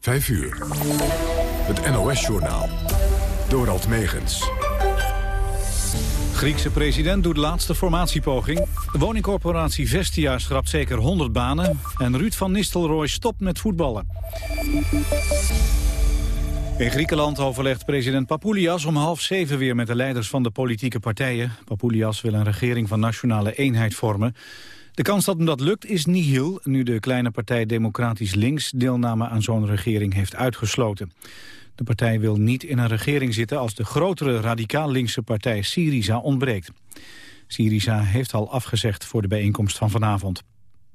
5 uur. Het NOS-journaal. Dorald Megens. Griekse president doet laatste formatiepoging. De woningcorporatie Vestia schrapt zeker 100 banen. En Ruud van Nistelrooy stopt met voetballen. In Griekenland overlegt president Papoulias om half zeven weer met de leiders van de politieke partijen. Papoulias wil een regering van nationale eenheid vormen. De kans dat hem dat lukt is nihil, nu de kleine partij Democratisch Links deelname aan zo'n regering heeft uitgesloten. De partij wil niet in een regering zitten als de grotere radicaal linkse partij Syriza ontbreekt. Syriza heeft al afgezegd voor de bijeenkomst van vanavond.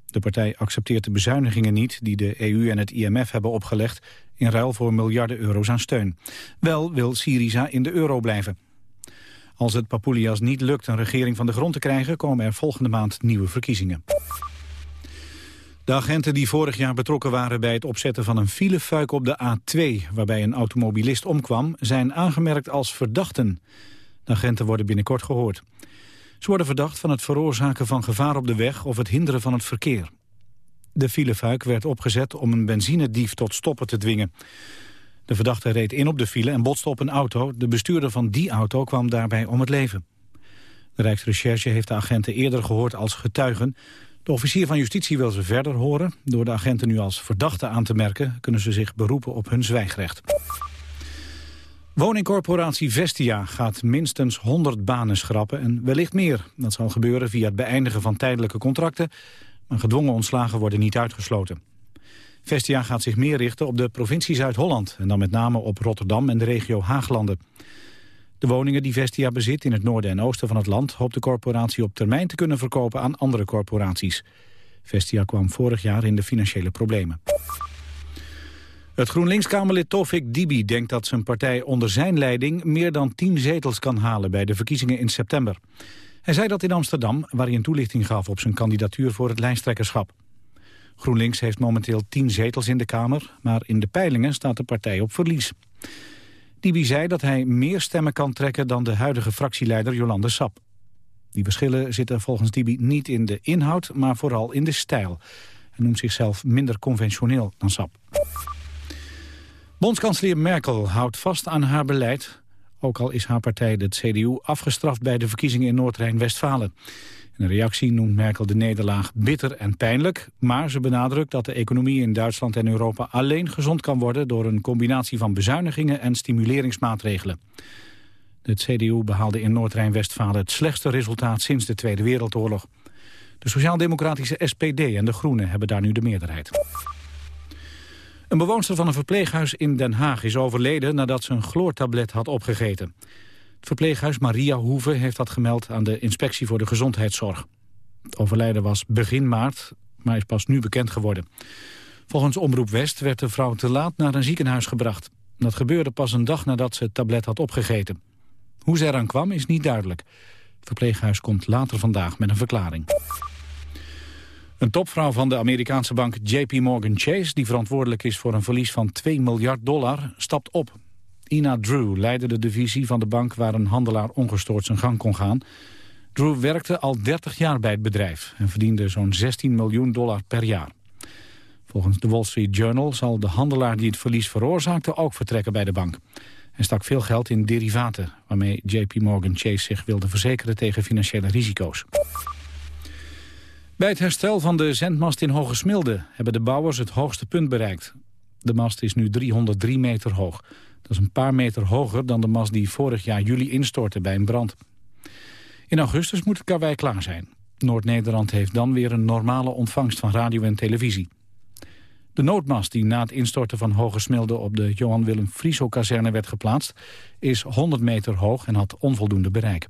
De partij accepteert de bezuinigingen niet die de EU en het IMF hebben opgelegd in ruil voor miljarden euro's aan steun. Wel wil Syriza in de euro blijven. Als het Papoulias niet lukt een regering van de grond te krijgen... komen er volgende maand nieuwe verkiezingen. De agenten die vorig jaar betrokken waren bij het opzetten van een filefuik op de A2... waarbij een automobilist omkwam, zijn aangemerkt als verdachten. De agenten worden binnenkort gehoord. Ze worden verdacht van het veroorzaken van gevaar op de weg... of het hinderen van het verkeer. De filefuik werd opgezet om een benzinedief tot stoppen te dwingen. De verdachte reed in op de file en botste op een auto. De bestuurder van die auto kwam daarbij om het leven. De Rijksrecherche heeft de agenten eerder gehoord als getuigen. De officier van justitie wil ze verder horen. Door de agenten nu als verdachte aan te merken... kunnen ze zich beroepen op hun zwijgrecht. Woningcorporatie Vestia gaat minstens 100 banen schrappen en wellicht meer. Dat zal gebeuren via het beëindigen van tijdelijke contracten... maar gedwongen ontslagen worden niet uitgesloten. Vestia gaat zich meer richten op de provincie Zuid-Holland... en dan met name op Rotterdam en de regio Haaglanden. De woningen die Vestia bezit in het noorden en oosten van het land... hoopt de corporatie op termijn te kunnen verkopen aan andere corporaties. Vestia kwam vorig jaar in de financiële problemen. Het GroenLinks-Kamerlid Tofik Dibi denkt dat zijn partij onder zijn leiding... meer dan tien zetels kan halen bij de verkiezingen in september. Hij zei dat in Amsterdam, waar hij een toelichting gaf op zijn kandidatuur voor het lijsttrekkerschap. GroenLinks heeft momenteel tien zetels in de Kamer, maar in de peilingen staat de partij op verlies. Dibi zei dat hij meer stemmen kan trekken dan de huidige fractieleider Jolande Sap. Die verschillen zitten volgens Dibi niet in de inhoud, maar vooral in de stijl. Hij noemt zichzelf minder conventioneel dan Sap. Bondskanselier Merkel houdt vast aan haar beleid... ook al is haar partij, de CDU, afgestraft bij de verkiezingen in Noord-Rijn-Westfalen. In een reactie noemt Merkel de nederlaag bitter en pijnlijk... maar ze benadrukt dat de economie in Duitsland en Europa alleen gezond kan worden... door een combinatie van bezuinigingen en stimuleringsmaatregelen. De CDU behaalde in Noord-Rijn-Westfalen het slechtste resultaat sinds de Tweede Wereldoorlog. De sociaal-democratische SPD en de Groenen hebben daar nu de meerderheid. Een bewoonster van een verpleeghuis in Den Haag is overleden nadat ze een chloortablet had opgegeten. Het verpleeghuis Maria Hoeve heeft dat gemeld aan de Inspectie voor de Gezondheidszorg. Het overlijden was begin maart, maar is pas nu bekend geworden. Volgens Omroep West werd de vrouw te laat naar een ziekenhuis gebracht. Dat gebeurde pas een dag nadat ze het tablet had opgegeten. Hoe ze eraan kwam is niet duidelijk. Het verpleeghuis komt later vandaag met een verklaring. Een topvrouw van de Amerikaanse bank JP Morgan Chase... die verantwoordelijk is voor een verlies van 2 miljard dollar, stapt op. Ina Drew leidde de divisie van de bank waar een handelaar ongestoord zijn gang kon gaan. Drew werkte al 30 jaar bij het bedrijf en verdiende zo'n 16 miljoen dollar per jaar. Volgens de Wall Street Journal zal de handelaar die het verlies veroorzaakte ook vertrekken bij de bank. Hij stak veel geld in derivaten, waarmee JP Morgan Chase zich wilde verzekeren tegen financiële risico's. Bij het herstel van de zendmast in Hogesmilde hebben de bouwers het hoogste punt bereikt. De mast is nu 303 meter hoog. Dat is een paar meter hoger dan de mast die vorig jaar juli instortte bij een brand. In augustus moet het karwei klaar zijn. Noord-Nederland heeft dan weer een normale ontvangst van radio en televisie. De noodmast die na het instorten van Hoge Smilde op de Johan Willem Frieso-kazerne werd geplaatst... is 100 meter hoog en had onvoldoende bereik.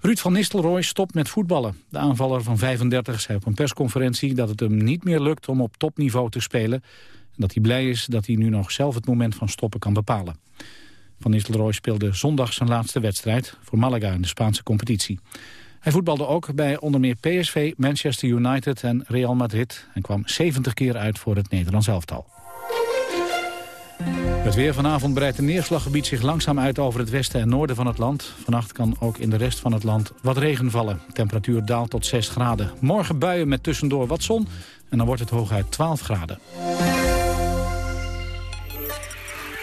Ruud van Nistelrooy stopt met voetballen. De aanvaller van 35 zei op een persconferentie dat het hem niet meer lukt om op topniveau te spelen dat hij blij is dat hij nu nog zelf het moment van stoppen kan bepalen. Van Nistelrooy speelde zondag zijn laatste wedstrijd voor Malaga in de Spaanse competitie. Hij voetbalde ook bij onder meer PSV, Manchester United en Real Madrid... en kwam 70 keer uit voor het Nederlands elftal. Het weer vanavond breidt het neerslaggebied zich langzaam uit over het westen en noorden van het land. Vannacht kan ook in de rest van het land wat regen vallen. Temperatuur daalt tot 6 graden. Morgen buien met tussendoor wat zon en dan wordt het hooguit 12 graden.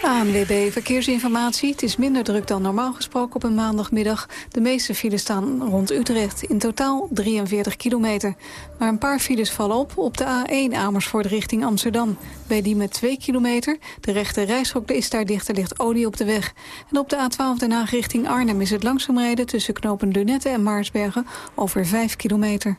ANWB Verkeersinformatie. Het is minder druk dan normaal gesproken op een maandagmiddag. De meeste files staan rond Utrecht. In totaal 43 kilometer. Maar een paar files vallen op op de A1 Amersfoort richting Amsterdam. Bij die met 2 kilometer. De rechte reishok is daar dicht, er ligt olie op de weg. En op de A12 Den Haag richting Arnhem is het langzaam rijden... tussen knopen Lunette en Maarsbergen over 5 kilometer.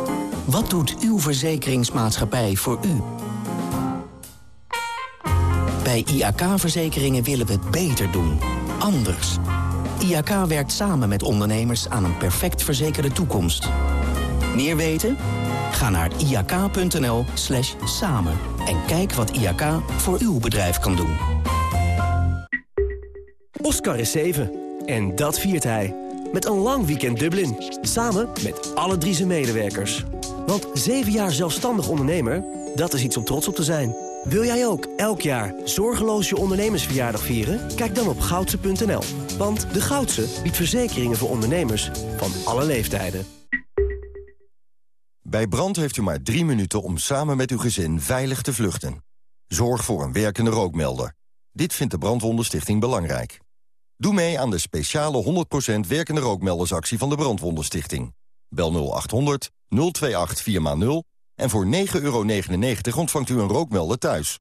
Wat doet uw verzekeringsmaatschappij voor u? Bij IAK-verzekeringen willen we het beter doen. Anders. IAK werkt samen met ondernemers aan een perfect verzekerde toekomst. Meer weten? Ga naar iak.nl slash samen en kijk wat IAK voor uw bedrijf kan doen. Oscar is 7 en dat viert hij. Met een lang weekend Dublin. Samen met alle drie zijn medewerkers. Want 7 jaar zelfstandig ondernemer, dat is iets om trots op te zijn. Wil jij ook elk jaar zorgeloos je ondernemersverjaardag vieren? Kijk dan op goudse.nl. Want de Goudse biedt verzekeringen voor ondernemers van alle leeftijden. Bij brand heeft u maar drie minuten om samen met uw gezin veilig te vluchten. Zorg voor een werkende rookmelder. Dit vindt de Brandwondenstichting belangrijk. Doe mee aan de speciale 100% werkende rookmeldersactie van de Brandwondenstichting. Bel 0800 028 4x0 en voor 9,99 euro ontvangt u een rookmelder thuis.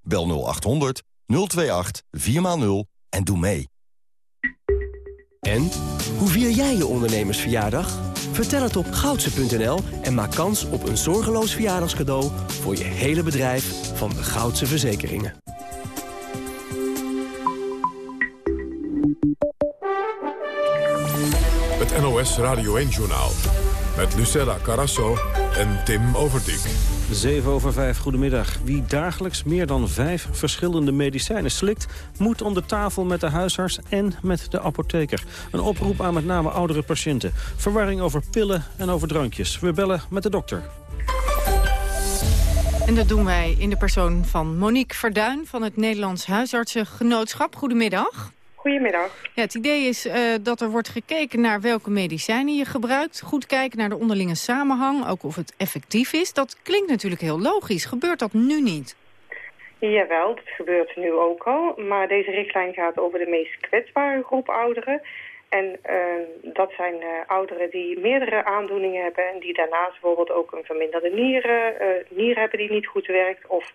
Bel 0800 028 4x0 en doe mee. En, hoe vier jij je ondernemersverjaardag? Vertel het op goudse.nl en maak kans op een zorgeloos verjaardagscadeau... voor je hele bedrijf van de Goudse Verzekeringen. Het NOS Radio 1-journaal met Lucella Carasso en Tim Overdijk. 7 over 5, goedemiddag. Wie dagelijks meer dan vijf verschillende medicijnen slikt... moet om de tafel met de huisarts en met de apotheker. Een oproep aan met name oudere patiënten. Verwarring over pillen en over drankjes. We bellen met de dokter. En dat doen wij in de persoon van Monique Verduin... van het Nederlands Huisartsengenootschap. Goedemiddag. Goedemiddag. Ja, het idee is uh, dat er wordt gekeken naar welke medicijnen je gebruikt. Goed kijken naar de onderlinge samenhang, ook of het effectief is. Dat klinkt natuurlijk heel logisch. Gebeurt dat nu niet? Jawel, dat gebeurt nu ook al. Maar deze richtlijn gaat over de meest kwetsbare groep ouderen. En uh, dat zijn uh, ouderen die meerdere aandoeningen hebben... en die daarnaast bijvoorbeeld ook een verminderde nieren, nier hebben die niet goed werkt... of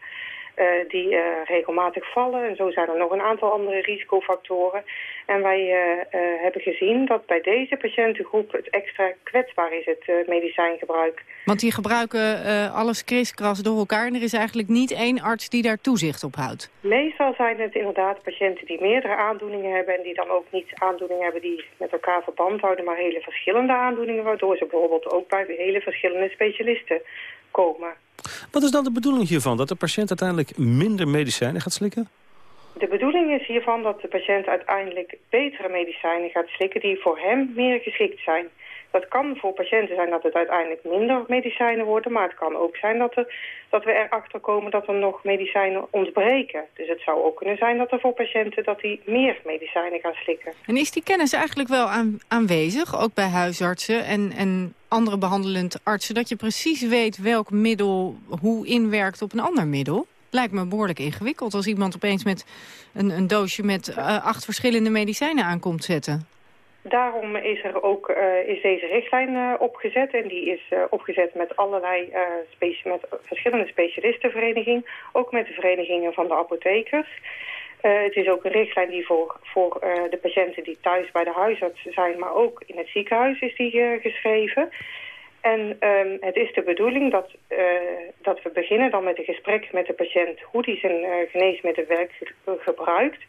uh, die uh, regelmatig vallen. En zo zijn er nog een aantal andere risicofactoren. En wij uh, hebben gezien dat bij deze patiëntengroep het extra kwetsbaar is, het medicijngebruik. Want die gebruiken alles kriskras door elkaar en er is eigenlijk niet één arts die daar toezicht op houdt? Meestal zijn het inderdaad patiënten die meerdere aandoeningen hebben en die dan ook niet aandoeningen hebben die met elkaar verband houden, maar hele verschillende aandoeningen, waardoor ze bijvoorbeeld ook bij hele verschillende specialisten komen. Wat is dan de bedoeling hiervan? Dat de patiënt uiteindelijk minder medicijnen gaat slikken? De bedoeling is hiervan dat de patiënt uiteindelijk betere medicijnen gaat slikken... die voor hem meer geschikt zijn. Dat kan voor patiënten zijn dat het uiteindelijk minder medicijnen worden... maar het kan ook zijn dat, er, dat we erachter komen dat er nog medicijnen ontbreken. Dus het zou ook kunnen zijn dat er voor patiënten dat die meer medicijnen gaan slikken. En is die kennis eigenlijk wel aan, aanwezig, ook bij huisartsen en, en andere behandelend artsen... dat je precies weet welk middel hoe inwerkt op een ander middel? Lijkt me behoorlijk ingewikkeld als iemand opeens met een, een doosje met uh, acht verschillende medicijnen aankomt zetten. Daarom is er ook uh, is deze richtlijn uh, opgezet. En die is uh, opgezet met allerlei verschillende specialistenverenigingen. Ook met de verenigingen van de apothekers. het is ook een richtlijn die voor, voor de patiënten die thuis bij de huisarts zijn... maar ook in het ziekenhuis is die geschreven. En um, het is de bedoeling dat, dat we beginnen dan met een gesprek met de patiënt... hoe die zijn geneesmiddel werk gebruikt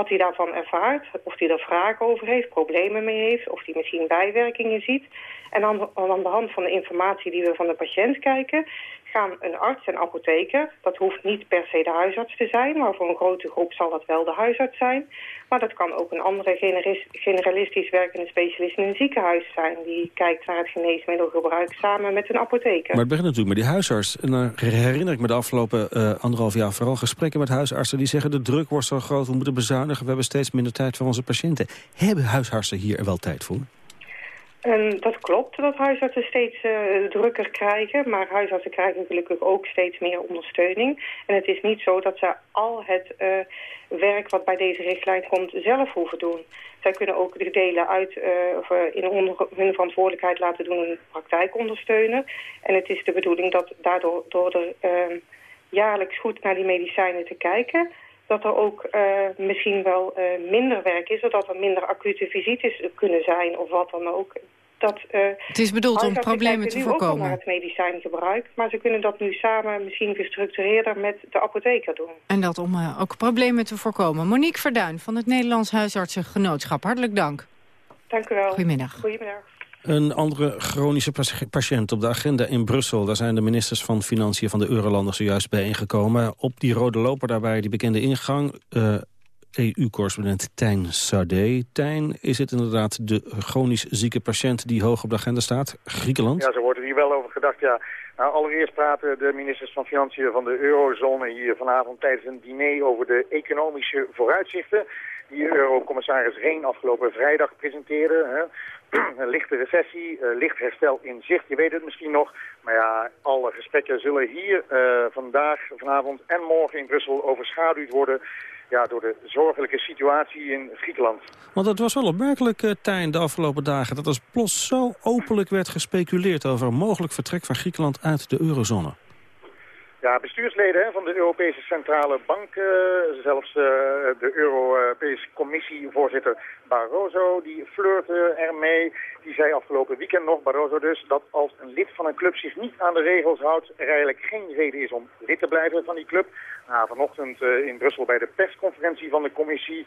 wat hij daarvan ervaart, of hij er vragen over heeft, problemen mee heeft, of hij misschien bijwerkingen ziet. En aan, aan de hand van de informatie die we van de patiënt kijken, gaan een arts en apotheker, dat hoeft niet per se de huisarts te zijn, maar voor een grote groep zal dat wel de huisarts zijn. Maar dat kan ook een andere generalistisch werkende specialist in een ziekenhuis zijn, die kijkt naar het geneesmiddelgebruik samen met een apotheker. Maar het begint natuurlijk met die huisarts. En dan herinner ik me de afgelopen uh, anderhalf jaar vooral gesprekken met huisartsen die zeggen de druk wordt zo groot, we moeten bezuinigen, we hebben steeds minder tijd voor onze patiënten. Hebben huisartsen hier wel tijd voor? Um, dat klopt, dat huisartsen steeds uh, drukker krijgen. Maar huisartsen krijgen gelukkig ook steeds meer ondersteuning. En het is niet zo dat ze al het uh, werk wat bij deze richtlijn komt zelf hoeven doen. Zij kunnen ook de delen uit uh, of, in hun verantwoordelijkheid laten doen in praktijk ondersteunen. En het is de bedoeling dat daardoor door er ehm, jaarlijks goed naar die medicijnen te kijken dat er ook uh, misschien wel uh, minder werk is... zodat er minder acute visites kunnen zijn of wat dan ook. Dat, uh, het is bedoeld om problemen te voorkomen. naar het medicijngebruik, maar ze kunnen dat nu samen misschien gestructureerder met de apotheker doen. En dat om ook problemen te voorkomen. Monique Verduin van het Nederlands Huisartsengenootschap, hartelijk dank. Dank u wel. Goedemiddag. Goedemiddag. Een andere chronische patiënt op de agenda in Brussel. Daar zijn de ministers van Financiën van de Eurolanden zojuist bijeengekomen. Op die rode loper daarbij die bekende ingang... Uh, eh, EU-correspondent Tijn Sade. Tijn, is het inderdaad de chronisch zieke patiënt die hoog op de agenda staat? Griekenland? Ja, zo wordt er hier wel over gedacht, ja. Nou, allereerst praten de ministers van Financiën van de eurozone hier vanavond tijdens een diner over de economische vooruitzichten die eurocommissaris Reen afgelopen vrijdag presenteerde. een lichte recessie, uh, licht herstel in zicht, je weet het misschien nog. Maar ja, alle gesprekken zullen hier uh, vandaag, vanavond en morgen in Brussel overschaduwd worden... Ja, door de zorgelijke situatie in Griekenland. Want het was wel opmerkelijk, uh, Tijn, de afgelopen dagen... dat als plots zo openlijk werd gespeculeerd over een mogelijk vertrek van Griekenland uit de eurozone. Ja, bestuursleden van de Europese Centrale Bank, uh, zelfs uh, de Europese Commissievoorzitter Barroso, die flirte ermee. Die zei afgelopen weekend nog, Barroso dus, dat als een lid van een club zich niet aan de regels houdt, er eigenlijk geen reden is om lid te blijven van die club. Vanochtend uh, in Brussel bij de persconferentie van de commissie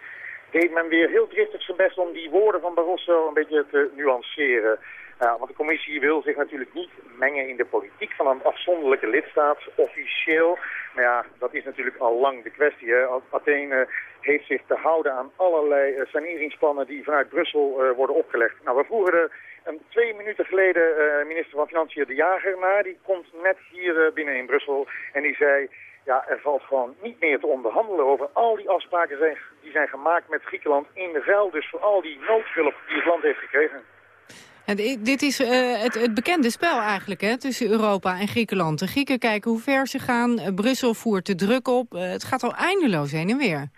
deed men weer heel driftig zijn best om die woorden van Barroso een beetje te nuanceren. Ja, want de commissie wil zich natuurlijk niet mengen in de politiek van een afzonderlijke lidstaat, officieel. Maar ja, dat is natuurlijk al lang de kwestie. Athene heeft zich te houden aan allerlei uh, saneringsplannen die vanuit Brussel uh, worden opgelegd. Nou, we vroegen er een, twee minuten geleden uh, minister van Financiën De Jager naar. Die komt net hier binnen in Brussel en die zei... Ja, er valt gewoon niet meer te onderhandelen over al die afspraken zijn, die zijn gemaakt met Griekenland in de vuil. Dus voor al die noodhulp die het land heeft gekregen. En dit is uh, het, het, bekende spel eigenlijk hè, tussen Europa en Griekenland. De Grieken kijken hoe ver ze gaan. Uh, Brussel voert de druk op. Uh, het gaat al eindeloos heen en weer.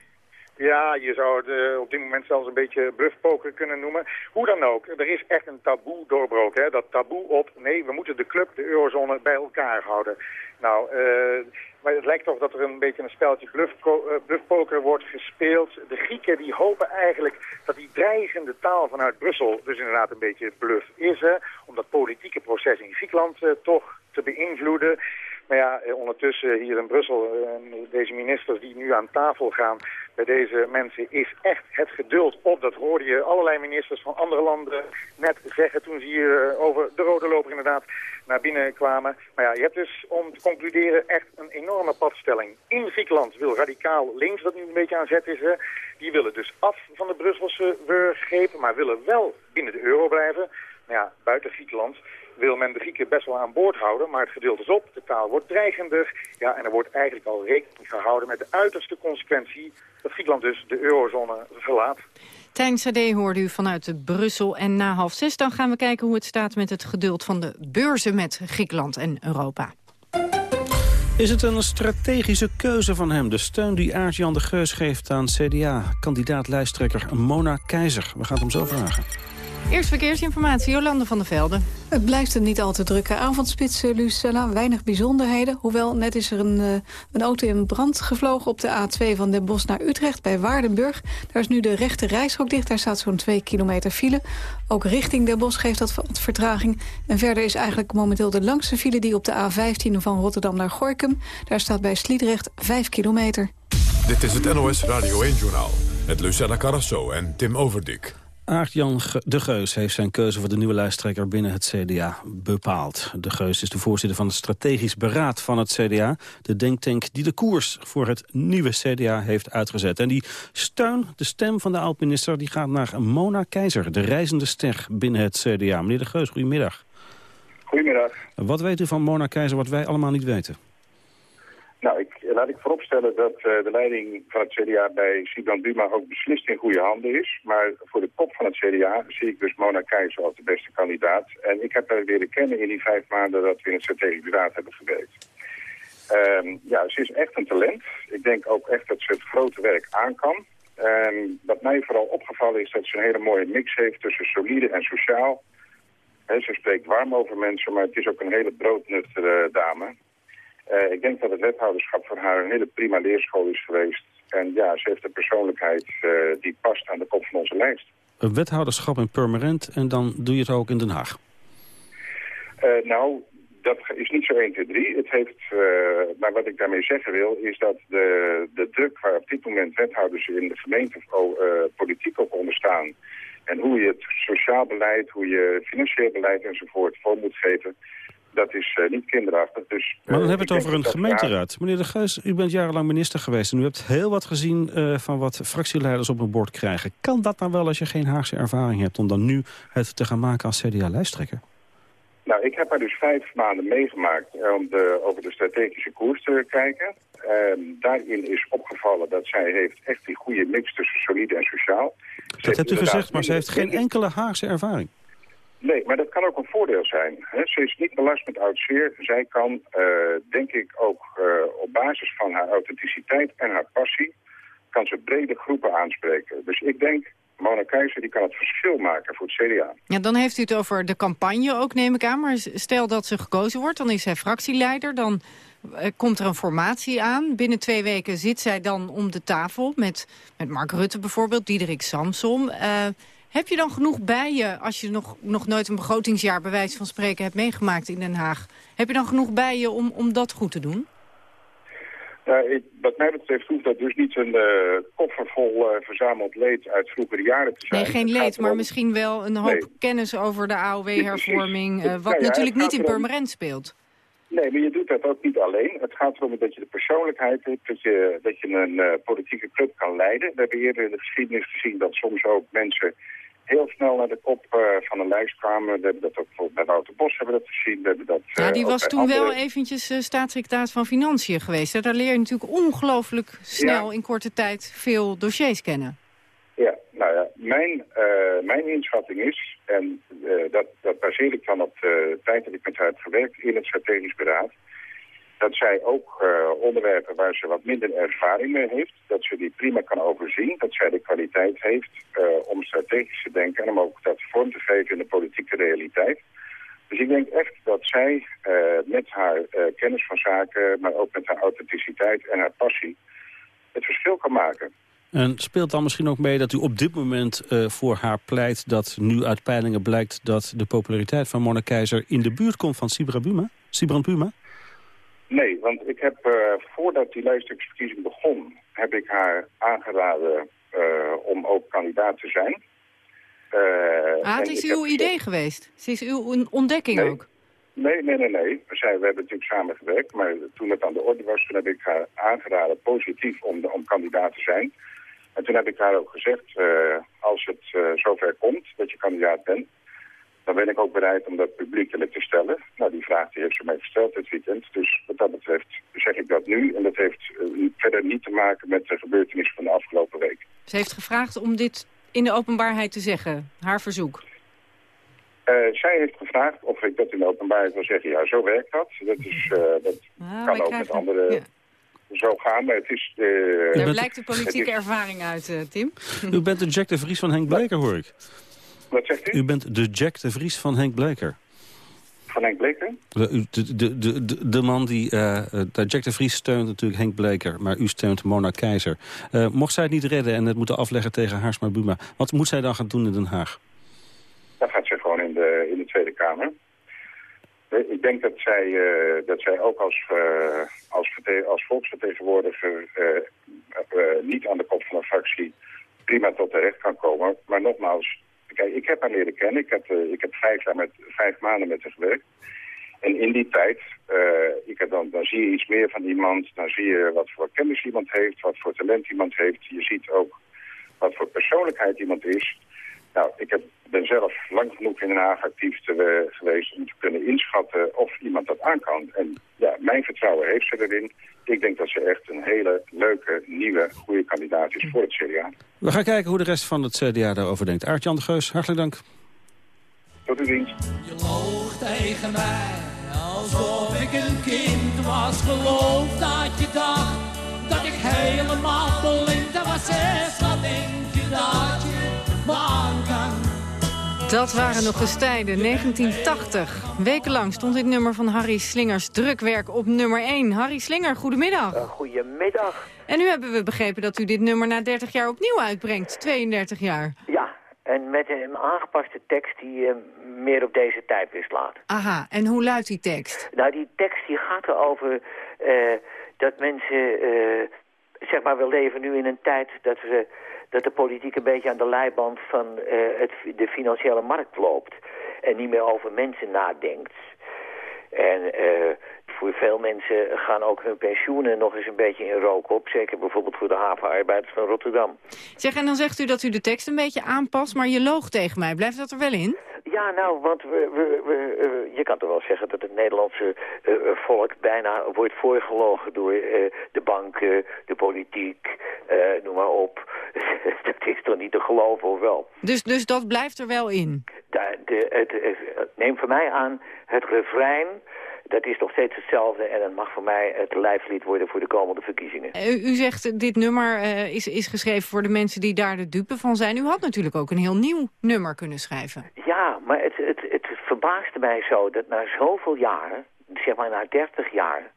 Ja, je zou het uh, op dit moment zelfs een beetje bluffpoker kunnen noemen. Hoe dan ook, er is echt een taboe doorbroken. Hè? Dat taboe op, nee, we moeten de club, de eurozone, bij elkaar houden. Nou, uh, maar het lijkt toch dat er een beetje een speltje bluffpo uh, bluffpoker wordt gespeeld. De Grieken die hopen eigenlijk dat die dreigende taal vanuit Brussel dus inderdaad een beetje bluff is. Hè? Om dat politieke proces in Griekenland toch te beïnvloeden. Maar ja, ondertussen hier in Brussel, deze ministers die nu aan tafel gaan bij deze mensen is echt het geduld op. Dat hoorde je allerlei ministers van andere landen net zeggen toen ze hier eh, over de rode loper inderdaad naar binnen kwamen. Maar ja, je hebt dus om te concluderen echt een enorme padstelling. In Griekenland wil radicaal links, dat nu een beetje aan zet is, die willen dus af van de Brusselse wurggreep, maar willen wel binnen de euro blijven. Maar ja, buiten Griekenland wil men de Grieken best wel aan boord houden, maar het geduld is op, de taal wordt dreigender. Ja, en er wordt eigenlijk al rekening gehouden met de uiterste consequentie dat Griekenland dus de eurozone verlaat. Tijn Sade hoorde u vanuit Brussel. En na half zes dan gaan we kijken hoe het staat met het geduld van de beurzen met Griekenland en Europa. Is het een strategische keuze van hem, de steun die Aart-Jan de Geus geeft aan CDA-kandidaat-lijsttrekker Mona Keizer? We gaan het hem zo vragen. Eerst verkeersinformatie, Jolande van der Velde. Het blijft een niet al te drukke avondspits, eh, Lucella. Weinig bijzonderheden. Hoewel, net is er een, uh, een auto in brand gevlogen op de A2 van Den Bosch naar Utrecht bij Waardenburg. Daar is nu de rechte reishok dicht. Daar staat zo'n 2 kilometer file. Ook richting Den Bosch geeft dat wat vertraging. En verder is eigenlijk momenteel de langste file die op de A15 van Rotterdam naar Gorkum. Daar staat bij Sliedrecht 5 kilometer. Dit is het NOS Radio 1-journaal Met Lucella Carrasso en Tim Overdik. Aart-Jan de Geus heeft zijn keuze voor de nieuwe lijsttrekker binnen het CDA bepaald. De Geus is de voorzitter van het strategisch beraad van het CDA. De denktank die de koers voor het nieuwe CDA heeft uitgezet. En die steun, de stem van de oud-minister, die gaat naar Mona Keizer, de reizende ster binnen het CDA. Meneer de Geus, goedemiddag. Goedemiddag. Wat weet u van Mona Keizer wat wij allemaal niet weten? Nou, ik, laat ik vooropstellen dat uh, de leiding van het CDA bij Sibrand Buma ook beslist in goede handen is. Maar voor de kop van het CDA zie ik dus Mona Keizer als de beste kandidaat. En ik heb haar leren kennen in die vijf maanden dat we in het strategisch hebben gewerkt. Um, ja, ze is echt een talent. Ik denk ook echt dat ze het grote werk aan kan. En wat mij vooral opgevallen is dat ze een hele mooie mix heeft tussen solide en sociaal. He, ze spreekt warm over mensen, maar het is ook een hele broodnuchtere dame. Uh, ik denk dat het wethouderschap voor haar een hele prima leerschool is geweest. En ja, ze heeft een persoonlijkheid uh, die past aan de kop van onze lijst. Een wethouderschap in permanent en dan doe je het ook in Den Haag? Uh, nou, dat is niet zo 1, 2, 3. Het heeft, maar wat ik daarmee zeggen wil, is dat de, de druk waar op dit moment wethouders in de gemeente politiek op onderstaan... en hoe je het sociaal beleid, hoe je financieel beleid enzovoort vorm moet geven dat is uh, niet kinderachtig. Dus, maar dan hebben we het over een gemeenteraad. Meneer De Geus, u bent jarenlang minister geweest... en u hebt heel wat gezien uh, van wat fractieleiders op een bord krijgen. Kan dat nou wel als je geen Haagse ervaring hebt... om dan nu het te gaan maken als CDA-lijsttrekker? Nou, ik heb haar dus vijf maanden meegemaakt om de, over de strategische koers te kijken. Ehm, daarin is opgevallen dat zij heeft echt die goede mix tussen solide en sociaal. Dat hebt u gezegd, maar ze heeft geen enkele Haagse ervaring. Nee, maar dat kan ook een voordeel zijn. Ze is niet belast met oud. Zij kan, uh, denk ik, ook uh, op basis van haar authenticiteit en haar passie... kan ze brede groepen aanspreken. Dus ik denk, Mona Keizer die kan het verschil maken voor het CDA. Ja, dan heeft u het over de campagne ook, neem ik aan. Maar stel dat ze gekozen wordt, dan is zij fractieleider. Dan uh, komt er een formatie aan. Binnen twee weken zit zij dan om de tafel met, met Mark Rutte bijvoorbeeld, Diederik Samsom... Heb je dan genoeg bij je, als je nog, nog nooit een begrotingsjaar... bij wijze van spreken hebt meegemaakt in Den Haag... heb je dan genoeg bij je om, om dat goed te doen? Ja, ik, wat mij betreft hoeft dat dus niet een uh, koffer vol uh, verzameld leed uit vroegere jaren te zijn. Nee, geen leed, maar misschien wel een hoop nee. kennis over de AOW-hervorming... Uh, wat nou ja, natuurlijk niet in. Purmerend speelt. Nee, maar je doet dat ook niet alleen. Het gaat erom dat je de persoonlijkheid hebt, dat je, dat je een politieke club kan leiden. We hebben eerder in de geschiedenis gezien dat soms ook mensen heel snel naar de kop uh, van een lijst kwamen. We hebben dat ook bijvoorbeeld bij Wouter Bos hebben dat gezien. We hebben dat, ja, die was toen andere... wel eventjes uh, staatssecretaris van Financiën geweest. Hè? Daar leer je natuurlijk ongelooflijk snel ja. in korte tijd veel dossiers kennen. Ja, nou ja, mijn, mijn inschatting is, en dat, dat baseer ik dan op de tijd dat ik met haar heb gewerkt in het strategisch beraad, dat zij ook uh, onderwerpen waar ze wat minder ervaring mee heeft, dat ze die prima kan overzien, dat zij de kwaliteit heeft uh, om strategisch te denken en om ook dat vorm te geven in de politieke realiteit. Dus ik denk echt dat zij uh, met haar kennis van zaken, maar ook met haar authenticiteit en haar passie, het verschil kan maken. En speelt dan misschien ook mee dat u op dit moment voor haar pleit... dat nu uit peilingen blijkt dat de populariteit van Mona in de buurt komt van Sibra Buma? Buma? Nee, want ik heb, uh, voordat die lijsttrekkersverkiezing begon... heb ik haar aangeraden uh, om ook kandidaat te zijn. Uh, ah, het is uw heb... idee geweest? Het is uw ontdekking nee. ook? Nee, nee, nee, nee. We, zijn, we hebben natuurlijk samengewerkt, maar toen het aan de orde was... toen heb ik haar aangeraden positief om, de, om kandidaat te zijn. En toen heb ik haar ook gezegd, als het zover komt dat je kandidaat bent dan ben ik ook bereid om dat publiekelijk te stellen. Nou, die vraag die heeft ze mij gesteld dit weekend. Dus wat dat betreft zeg ik dat nu. En dat heeft uh, verder niet te maken met de gebeurtenissen van de afgelopen week. Ze heeft gevraagd om dit in de openbaarheid te zeggen, haar verzoek. Uh, zij heeft gevraagd of ik dat in de openbaarheid wil zeggen. Ja, zo werkt dat. Dat, is, uh, dat ah, kan ook met andere... Ja. Zo gaan, maar het is... Daar blijkt de politieke is... ervaring uit, Tim. U bent de Jack de Vries van Henk Bleker, hoor ik. Wat zegt u? U bent de Jack de Vries van Henk Bleker. Van Henk Bleker? De, de, de, de, man die... Uh, Jack de Vries steunt natuurlijk Henk Bleker, maar u steunt Mona Keizer. Uh, mocht zij het niet redden en het moeten afleggen tegen Haarsma Buma... wat moet zij dan gaan doen in Den Haag? Dan gaat ze gewoon in de, in de Tweede Kamer. Ik denk dat zij, uh, dat zij ook als, uh, als, als volksvertegenwoordiger uh, niet aan de kop van een fractie prima tot terecht kan komen. Maar nogmaals, kijk, ik heb haar leren kennen. Ik heb, ik heb vijf, jaar met, vijf maanden met haar gewerkt. En in die tijd, ik heb dan, dan zie je iets meer van iemand. Dan zie je wat voor kennis iemand heeft, wat voor talent iemand heeft. Je ziet ook wat voor persoonlijkheid iemand is. Nou, ik heb, ben zelf lang genoeg in Den Haag actief te, geweest om te kunnen inschatten of iemand dat aan kan. En ja, mijn vertrouwen heeft ze erin. Ik denk dat ze echt een hele leuke, nieuwe, goede kandidaat is voor het CDA. We gaan kijken hoe de rest van het CDA daarover denkt. Aart-Jan de Geus, hartelijk dank. Tot uw dienst. Je loog tegen mij alsof ik een kind was. Geloof dat je dacht dat ik helemaal blind was. Wat denk je dat je dat waren nog eens tijden, 1980. Wekenlang stond dit nummer van Harry Slingers drukwerk op nummer 1. Harry Slinger, goedemiddag. Uh, goedemiddag. En nu hebben we begrepen dat u dit nummer na 30 jaar opnieuw uitbrengt. 32 jaar. Ja, en met een aangepaste tekst die uh, meer op deze tijd weer slaat. Aha, en hoe luidt die tekst? Nou, die tekst die gaat erover uh, dat mensen... zeg maar, we leven nu in een tijd dat we dat de politiek een beetje aan de leiband van uh, het, de financiële markt loopt. En niet meer over mensen nadenkt. En uh, voor veel mensen gaan ook hun pensioenen nog eens een beetje in rook op. Zeker bijvoorbeeld voor de havenarbeiders van Rotterdam. Zeg, en dan zegt u dat u de tekst een beetje aanpast, maar je loog tegen mij. Blijft dat er wel in? Ja, nou, want we, we, we, je kan toch wel zeggen dat het Nederlandse uh, volk bijna wordt voorgelogen door uh, de banken, de politiek, uh, noem maar op. dat is toch niet te geloven, of wel? Dus, dus dat blijft er wel in? De, de, het, het, neem voor mij aan het refrein dat is nog steeds hetzelfde en het mag voor mij het lijflied worden voor de komende verkiezingen. U, u zegt dit nummer uh, is, is geschreven voor de mensen die daar de dupe van zijn. U had natuurlijk ook een heel nieuw nummer kunnen schrijven. Ja, maar het, het, het verbaasde mij zo dat na zoveel jaren, zeg maar na 30 jaar,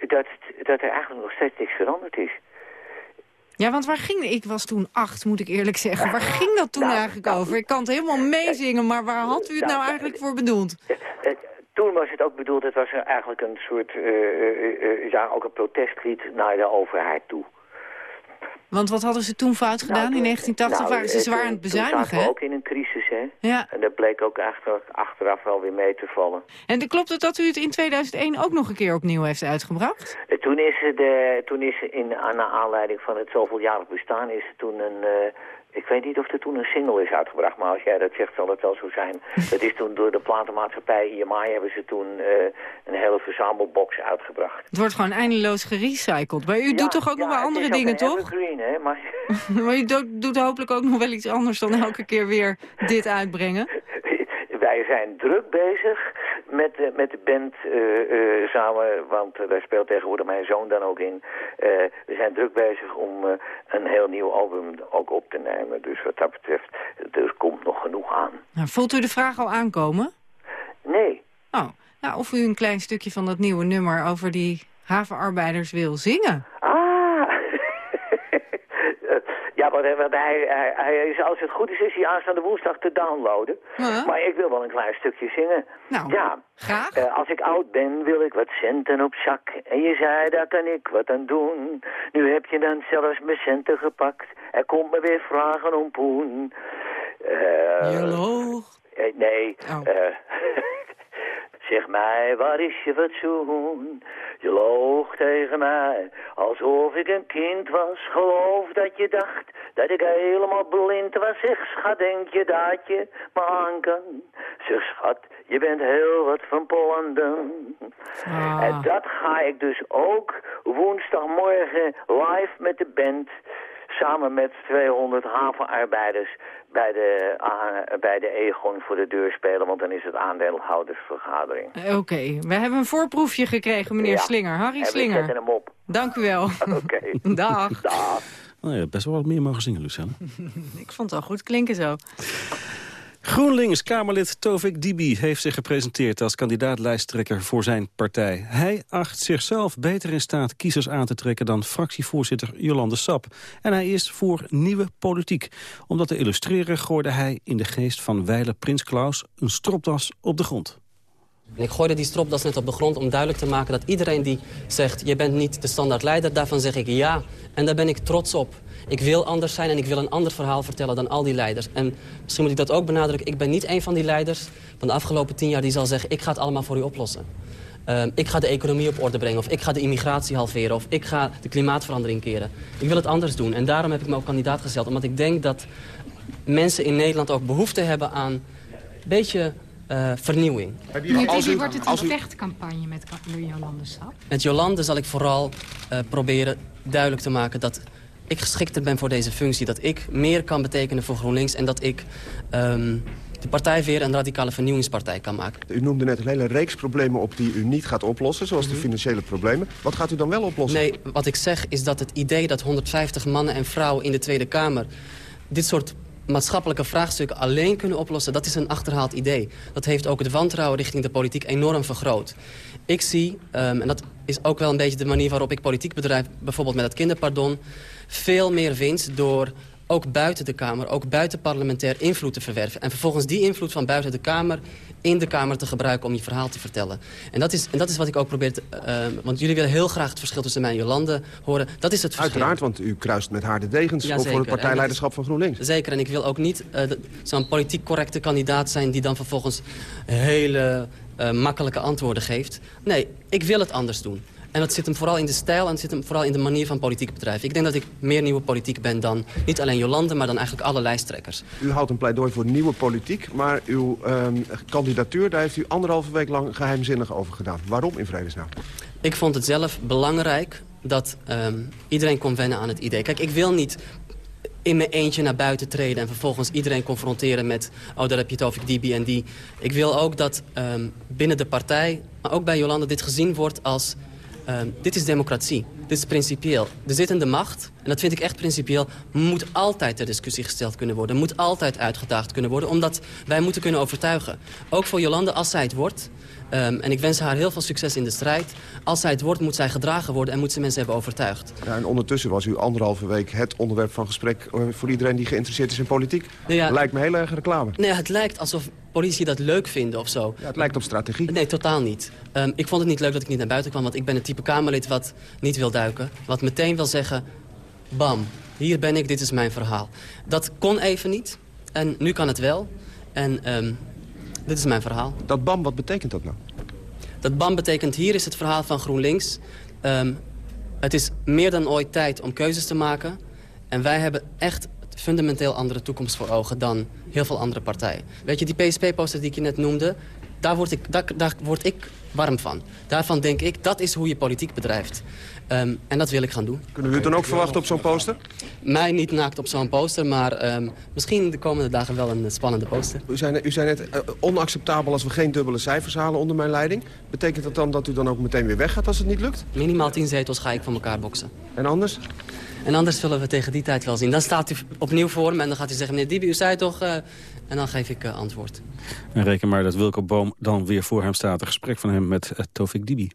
dat, dat er eigenlijk nog steeds niks veranderd is. Ja, want waar ging... Ik was toen acht, moet ik eerlijk zeggen. Waar ging dat toen nou, eigenlijk nou, over? Ik kan het helemaal meezingen, maar waar had u het nou, nou eigenlijk voor bedoeld? Toen was het ook bedoeld, het was eigenlijk een soort, uh, uh, uh, ja, ook een protestlied naar de overheid toe. Want wat hadden ze toen fout gedaan? Nou, in 1980 nou, waren ze zwaar aan het bezuinigen, hè? ook in een crisis, hè? Ja. En dat bleek ook achter, achteraf wel weer mee te vallen. En klopt het dat u het in 2001 ook nog een keer opnieuw heeft uitgebracht? Toen is, de, toen is in, aan aanleiding van het zoveeljarig bestaan... is er toen een, ik weet niet of er toen een single is uitgebracht, maar als jij dat zegt zal het wel zo zijn. dat is toen door de platenmaatschappij IMI hebben ze toen uh, een hele verzamelbox uitgebracht. Het wordt gewoon eindeloos gerecycled. Maar u doet toch ook nog wel andere dingen, toch? Green, hè? Maar... maar u doet, doet hopelijk ook nog wel iets anders dan elke keer weer dit uitbrengen. Wij zijn druk bezig met, uh, met de band uh, samen, want daar speelt tegenwoordig mijn zoon dan ook in. we zijn druk bezig om een heel nieuw album ook op te nemen. Dus wat dat betreft, er komt nog genoeg aan. Nou, voelt u de vraag al aankomen? Nee. Oh, nou, of u een klein stukje van dat nieuwe nummer over die havenarbeiders wil zingen? Ja, want, hij, hij, hij, is, als het goed is, is hij aanstaande woensdag te downloaden. Maar ik wil wel een klein stukje zingen. Nou, ja. graag. Uh, als ik oud ben, wil ik wat centen op zak. En je zei, daar kan ik wat aan doen. Nu heb je dan zelfs mijn centen gepakt. Er komt me weer vragen om poen. Uh. Uh, nee, oh. Zeg mij, waar is je fatsoen? Je loog tegen mij, alsof ik een kind was. Geloof dat je dacht dat ik helemaal blind was. Zeg, schat, denk je dat je me aan kan? Zeg, schat, je bent heel wat van Pollanden. Ah. En dat ga ik dus ook woensdagmorgen live met de band samen met 200 havenarbeiders bij de, uh, bij de Egon voor de deur spelen, want dan is het aandeelhoudersvergadering. Oké, okay. we hebben een voorproefje gekregen, meneer Slinger. Harry en Slinger. We hem op. Dank u wel. Oké. Dag. Dag. Oh ja, best wel wat meer mogen zingen, Luciane. Ik vond het wel goed klinken zo. GroenLinks-Kamerlid Tovik Dibi heeft zich gepresenteerd als kandidaat-lijsttrekker voor zijn partij. Hij acht zichzelf beter in staat kiezers aan te trekken dan fractievoorzitter Jolande Sap. En hij is voor nieuwe politiek. Om dat te illustreren gooide hij in de geest van wijle Prins Klaus een stropdas op de grond. Ik gooide die stropdas net op de grond om duidelijk te maken dat iedereen die zegt... je bent niet de standaard leider, daarvan zeg ik ja. En daar ben ik trots op. Ik wil anders zijn en ik wil een ander verhaal vertellen dan al die leiders. En misschien moet ik dat ook benadrukken. Ik ben niet een van die leiders van de afgelopen tien jaar die zal zeggen... ik ga het allemaal voor u oplossen. Ehm, ik ga de economie op orde brengen, of ik ga de immigratie halveren... of ik ga de klimaatverandering keren. Ik wil het anders doen. En daarom heb ik me ook kandidaat gesteld. Omdat ik denk dat mensen in Nederland ook behoefte hebben aan... een beetje uh, vernieuwing. Meneer Dizzy, wordt het een vechtcampagne met Jolande Sap? Met Jolande zal ik vooral uh, proberen duidelijk te maken... dat ik geschikter ben voor deze functie. Dat ik meer kan betekenen voor GroenLinks... en dat ik um, de partij weer een radicale vernieuwingspartij kan maken. U noemde net een hele reeks problemen op die u niet gaat oplossen... zoals de mhm. financiële problemen. Wat gaat u dan wel oplossen? Nee, wat ik zeg is dat het idee dat 150 mannen en vrouwen in de Tweede Kamer... dit soort maatschappelijke vraagstukken alleen kunnen oplossen... dat is een achterhaald idee. Dat heeft ook het wantrouwen richting de politiek enorm vergroot. Ik zie, um, en dat is ook wel een beetje de manier waarop ik politiek bedrijf... bijvoorbeeld met het kinderpardon, veel meer winst door ook buiten de Kamer, ook buiten parlementair invloed te verwerven. En vervolgens die invloed van buiten de Kamer in de Kamer te gebruiken om je verhaal te vertellen. En dat is, en dat is wat ik ook probeer te... Uh, want jullie willen heel graag het verschil tussen mij en Jolande horen. Dat is het verschil. Uiteraard, want u kruist met haar de degens ja, voor het partijleiderschap van GroenLinks. Zeker, en ik wil ook niet uh, zo'n politiek correcte kandidaat zijn... die dan vervolgens hele uh, makkelijke antwoorden geeft. Nee, ik wil het anders doen. En dat zit hem vooral in de stijl en het zit hem vooral in de manier van politiek bedrijven. Ik denk dat ik meer nieuwe politiek ben dan niet alleen Jolande, maar dan eigenlijk alle lijsttrekkers. U houdt een pleidooi voor nieuwe politiek, maar uw um, kandidatuur... daar heeft u anderhalve week lang geheimzinnig over gedaan. Waarom in vredesnaam? Ik vond het zelf belangrijk dat um, iedereen kon wennen aan het idee. Kijk, ik wil niet in mijn eentje naar buiten treden... en vervolgens iedereen confronteren met... oh, daar heb je het over die, en die. Ik wil ook dat um, binnen de partij, maar ook bij Jolande... dit gezien wordt als uh, dit is democratie. Dit is principieel. De zittende macht, en dat vind ik echt principieel... moet altijd ter discussie gesteld kunnen worden. Moet altijd uitgedaagd kunnen worden. Omdat wij moeten kunnen overtuigen. Ook voor Jolande, als zij het wordt... Um, en ik wens haar heel veel succes in de strijd. Als zij het wordt, moet zij gedragen worden en moet ze mensen hebben overtuigd. Ja, en ondertussen was u anderhalve week het onderwerp van gesprek... Eh, voor iedereen die geïnteresseerd is in politiek. ja, lijkt me heel erg reclame. Nee, het lijkt alsof politici dat leuk vinden of zo. Ja, het lijkt op strategie. Nee, totaal niet. Um, ik vond het niet leuk dat ik niet naar buiten kwam... want ik ben het type Kamerlid wat niet wil duiken. Wat meteen wil zeggen, bam, hier ben ik, dit is mijn verhaal. Dat kon even niet en nu kan het wel. En um, dit is mijn verhaal. Dat BAM, wat betekent dat nou? Dat BAM betekent, hier is het verhaal van GroenLinks. Um, het is meer dan ooit tijd om keuzes te maken. En wij hebben echt fundamenteel andere toekomst voor ogen dan heel veel andere partijen. Weet je, die PSP-poster die ik je net noemde, daar word, ik, daar, daar word ik warm van. Daarvan denk ik, dat is hoe je politiek bedrijft. Um, en dat wil ik gaan doen. Kunnen we het dan ook verwachten op zo'n poster? Mij niet naakt op zo'n poster, maar um, misschien de komende dagen wel een spannende poster. U zei, u zei net, uh, onacceptabel als we geen dubbele cijfers halen onder mijn leiding. Betekent dat dan dat u dan ook meteen weer weggaat als het niet lukt? Minimaal tien zetels ga ik van elkaar boksen. En anders? En anders zullen we tegen die tijd wel zien. Dan staat u opnieuw voor me en dan gaat hij zeggen... meneer Dibi, u zei toch... Uh, en dan geef ik uh, antwoord. En reken maar dat Wilco Boom dan weer voor hem staat. Een gesprek van hem met uh, Tofik Dibi.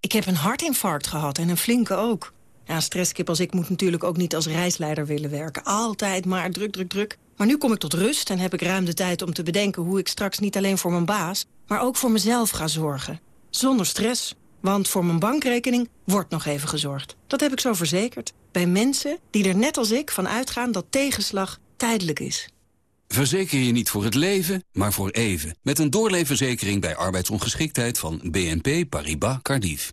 Ik heb een hartinfarct gehad en een flinke ook. Ja, stresskip als ik moet natuurlijk ook niet als reisleider willen werken. Altijd maar druk, druk, druk. Maar nu kom ik tot rust en heb ik ruim de tijd om te bedenken... hoe ik straks niet alleen voor mijn baas, maar ook voor mezelf ga zorgen. Zonder stress. Want voor mijn bankrekening wordt nog even gezorgd. Dat heb ik zo verzekerd. Bij mensen die er net als ik van uitgaan dat tegenslag tijdelijk is. Verzeker je niet voor het leven, maar voor even. Met een doorleefverzekering bij arbeidsongeschiktheid van BNP Paribas Cardiff.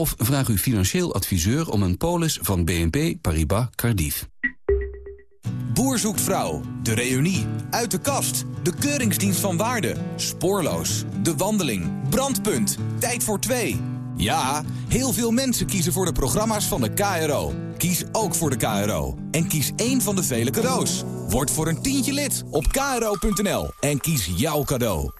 of vraag uw financieel adviseur om een polis van BNP Paribas Cardiff. Boer zoekt vrouw, de reunie, uit de kast, de keuringsdienst van waarde, spoorloos, de wandeling, brandpunt, tijd voor twee. Ja, heel veel mensen kiezen voor de programma's van de KRO. Kies ook voor de KRO en kies één van de vele cadeaus. Word voor een tientje lid op kro.nl en kies jouw cadeau.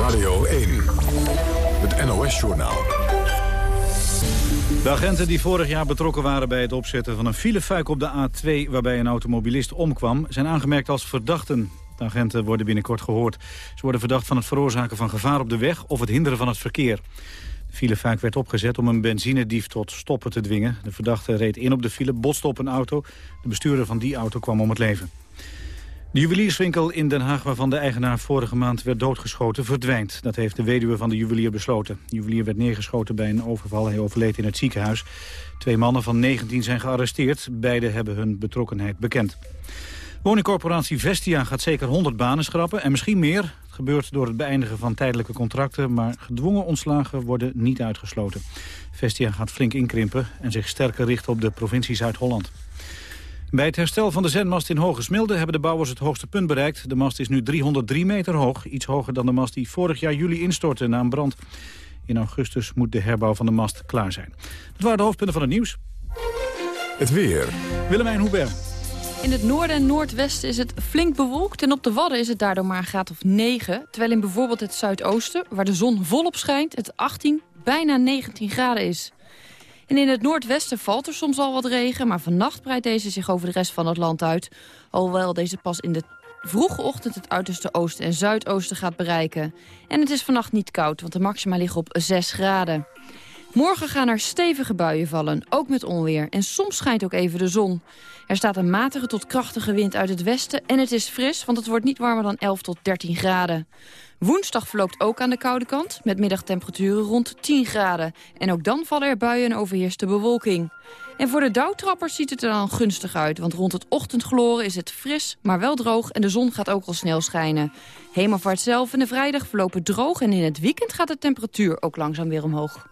Radio 1, het NOS-journaal. De agenten die vorig jaar betrokken waren bij het opzetten van een filefuik op de A2... waarbij een automobilist omkwam, zijn aangemerkt als verdachten. De agenten worden binnenkort gehoord. Ze worden verdacht van het veroorzaken van gevaar op de weg... of het hinderen van het verkeer. De filefuik werd opgezet om een benzinedief tot stoppen te dwingen. De verdachte reed in op de file, botste op een auto. De bestuurder van die auto kwam om het leven. De juwelierswinkel in Den Haag, waarvan de eigenaar vorige maand werd doodgeschoten, verdwijnt. Dat heeft de weduwe van de juwelier besloten. De juwelier werd neergeschoten bij een overval. Hij overleed in het ziekenhuis. Twee mannen van 19 zijn gearresteerd. Beide hebben hun betrokkenheid bekend. Woningcorporatie Vestia gaat zeker 100 banen schrappen en misschien meer. Het gebeurt door het beëindigen van tijdelijke contracten... maar gedwongen ontslagen worden niet uitgesloten. Vestia gaat flink inkrimpen en zich sterker richten op de provincie Zuid-Holland. Bij het herstel van de zendmast in Hoge Smilde hebben de bouwers het hoogste punt bereikt. De mast is nu 303 meter hoog, iets hoger dan de mast die vorig jaar juli instortte na een brand. In augustus moet de herbouw van de mast klaar zijn. Dat waren de hoofdpunten van het nieuws. Het weer. Willemijn Hubert. In het noorden en noordwesten is het flink bewolkt... en op de Wadden is het daardoor maar een graad of 9. Terwijl in bijvoorbeeld het zuidoosten, waar de zon volop schijnt... het 18, bijna 19 graden is. En in het noordwesten valt er soms al wat regen... maar vannacht breidt deze zich over de rest van het land uit. Alhoewel deze pas in de vroege ochtend het uiterste oosten en zuidoosten gaat bereiken. En het is vannacht niet koud, want de maxima liggen op 6 graden. Morgen gaan er stevige buien vallen, ook met onweer. En soms schijnt ook even de zon. Er staat een matige tot krachtige wind uit het westen... en het is fris, want het wordt niet warmer dan 11 tot 13 graden. Woensdag verloopt ook aan de koude kant, met middagtemperaturen rond 10 graden. En ook dan vallen er buien en overheerst de bewolking. En voor de dauwtrappers ziet het er dan gunstig uit... want rond het ochtendgloren is het fris, maar wel droog... en de zon gaat ook al snel schijnen. Hemelvaart zelf en de vrijdag verlopen droog... en in het weekend gaat de temperatuur ook langzaam weer omhoog.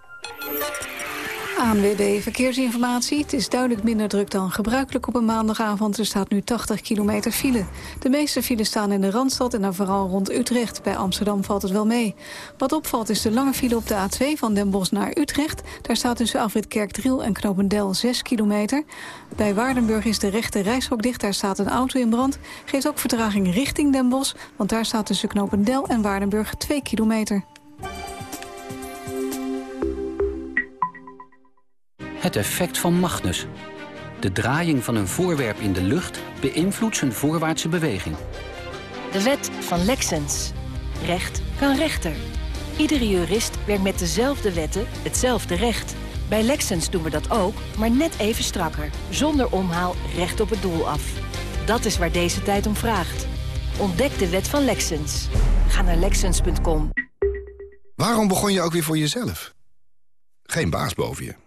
ANWB Verkeersinformatie. Het is duidelijk minder druk dan gebruikelijk op een maandagavond. Er staat nu 80 kilometer file. De meeste files staan in de Randstad en dan vooral rond Utrecht. Bij Amsterdam valt het wel mee. Wat opvalt is de lange file op de A2 van Den Bosch naar Utrecht. Daar staat tussen Afrit Kerkdriel en Knopendel 6 kilometer. Bij Waardenburg is de rechte reishok dicht. Daar staat een auto in brand. Geeft ook vertraging richting Den Bosch. Want daar staat tussen Knopendel en Waardenburg 2 kilometer. Het effect van Magnus. De draaiing van een voorwerp in de lucht beïnvloedt zijn voorwaartse beweging. De wet van Lexens. Recht kan rechter. Iedere jurist werkt met dezelfde wetten hetzelfde recht. Bij Lexens doen we dat ook, maar net even strakker. Zonder omhaal recht op het doel af. Dat is waar deze tijd om vraagt. Ontdek de wet van Lexens. Ga naar Lexens.com. Waarom begon je ook weer voor jezelf? Geen baas boven je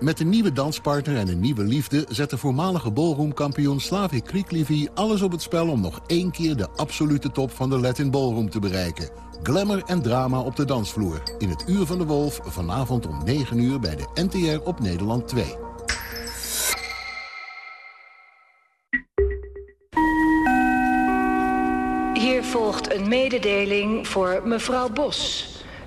Met een nieuwe danspartner en een nieuwe liefde... zet de voormalige ballroomkampioen Slavik Kriklivi alles op het spel... om nog één keer de absolute top van de Latin Ballroom te bereiken. Glamour en drama op de dansvloer. In het Uur van de Wolf, vanavond om 9 uur bij de NTR op Nederland 2. Hier volgt een mededeling voor mevrouw Bos...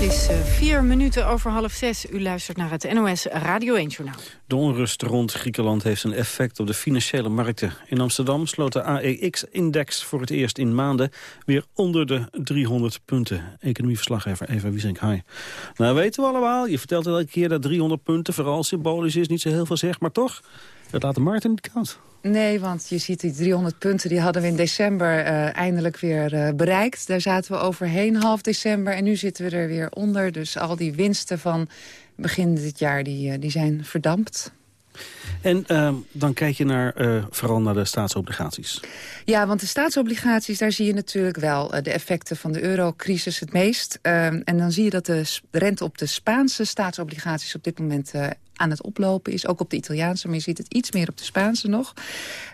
Het is vier minuten over half zes. U luistert naar het NOS Radio 1-journaal. De onrust rond Griekenland heeft een effect op de financiële markten. In Amsterdam sloot de AEX-index voor het eerst in maanden weer onder de 300 punten. Economieverslaggever Eva Wiesink, hi. Nou weten we allemaal, je vertelt elke keer dat 300 punten vooral symbolisch is, niet zo heel veel zeg, maar toch, het laat de markt in niet koud. Nee, want je ziet die 300 punten, die hadden we in december uh, eindelijk weer uh, bereikt. Daar zaten we overheen half december en nu zitten we er weer onder. Dus al die winsten van begin dit jaar, die, uh, die zijn verdampt. En uh, dan kijk je naar, uh, vooral naar de staatsobligaties. Ja, want de staatsobligaties, daar zie je natuurlijk wel uh, de effecten van de eurocrisis het meest. en dan zie je dat de rente op de Spaanse staatsobligaties op dit moment aan het oplopen is. Ook op de Italiaanse, maar je ziet het iets meer op de Spaanse nog.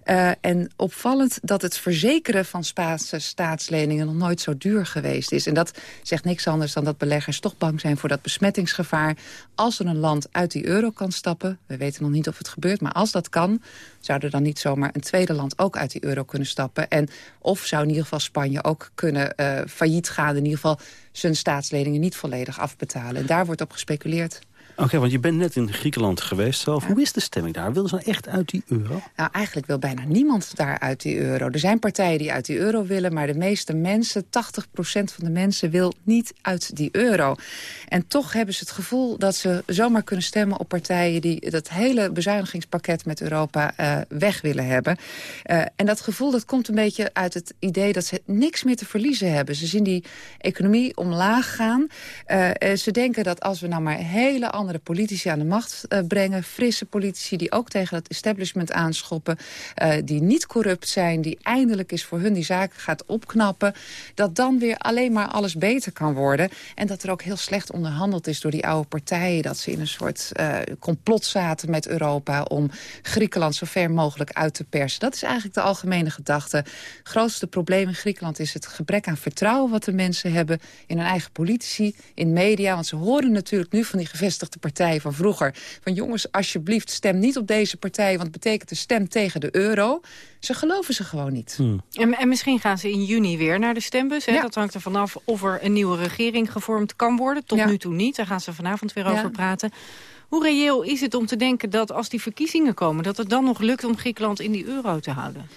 Uh, en opvallend dat het verzekeren van Spaanse staatsleningen... nog nooit zo duur geweest is. En dat zegt niks anders dan dat beleggers toch bang zijn... voor dat besmettingsgevaar. Als er een land uit die euro kan stappen... we weten nog niet of het gebeurt, maar als dat kan... zou er dan niet zomaar een tweede land ook uit die euro kunnen stappen. En of zou in ieder geval Spanje ook kunnen uh, failliet gaan... in ieder geval zijn staatsleningen niet volledig afbetalen. En daar wordt op gespeculeerd. Oké, want je bent net in Griekenland geweest zelf. Hoe is de stemming daar? Willen ze nou echt uit die euro? Nou, eigenlijk wil bijna niemand daar uit die euro. Er zijn partijen die uit die euro willen, maar de meeste mensen, 80% van de mensen, wil niet uit die euro. En toch hebben ze het gevoel dat ze zomaar kunnen stemmen op partijen die dat hele bezuinigingspakket met Europa uh, weg willen hebben. Uh, en dat gevoel dat komt een beetje uit het idee dat ze niks meer te verliezen hebben. Ze zien die economie omlaag gaan. Uh, ze denken dat als we nou maar hele andere andere politici aan de macht uh, brengen. Frisse politici die ook tegen het establishment aanschoppen. Uh, die niet corrupt zijn. Die eindelijk eens voor hun die zaken gaat opknappen. Dat dan weer alleen maar alles beter kan worden. En dat er ook heel slecht onderhandeld is door die oude partijen. Dat ze in een soort uh, complot zaten met Europa... om Griekenland zo ver mogelijk uit te persen. Dat is eigenlijk de algemene gedachte. Het grootste probleem in Griekenland is het gebrek aan vertrouwen... wat de mensen hebben in hun eigen politici, in media. Want ze horen natuurlijk nu van die gevestigde partij van vroeger. Van jongens, alsjeblieft, stem niet op deze partij... want het betekent de stem tegen de euro. Ze geloven ze gewoon niet. Hmm. En, en, misschien gaan ze in juni weer naar de stembus. Hè? Ja. Dat hangt er vanaf of er een nieuwe regering gevormd kan worden. Tot ja. nu toe niet. Daar gaan ze vanavond weer ja. over praten. Hoe reëel is het om te denken dat als die verkiezingen komen... dat het dan nog lukt om Griekenland in die euro te houden?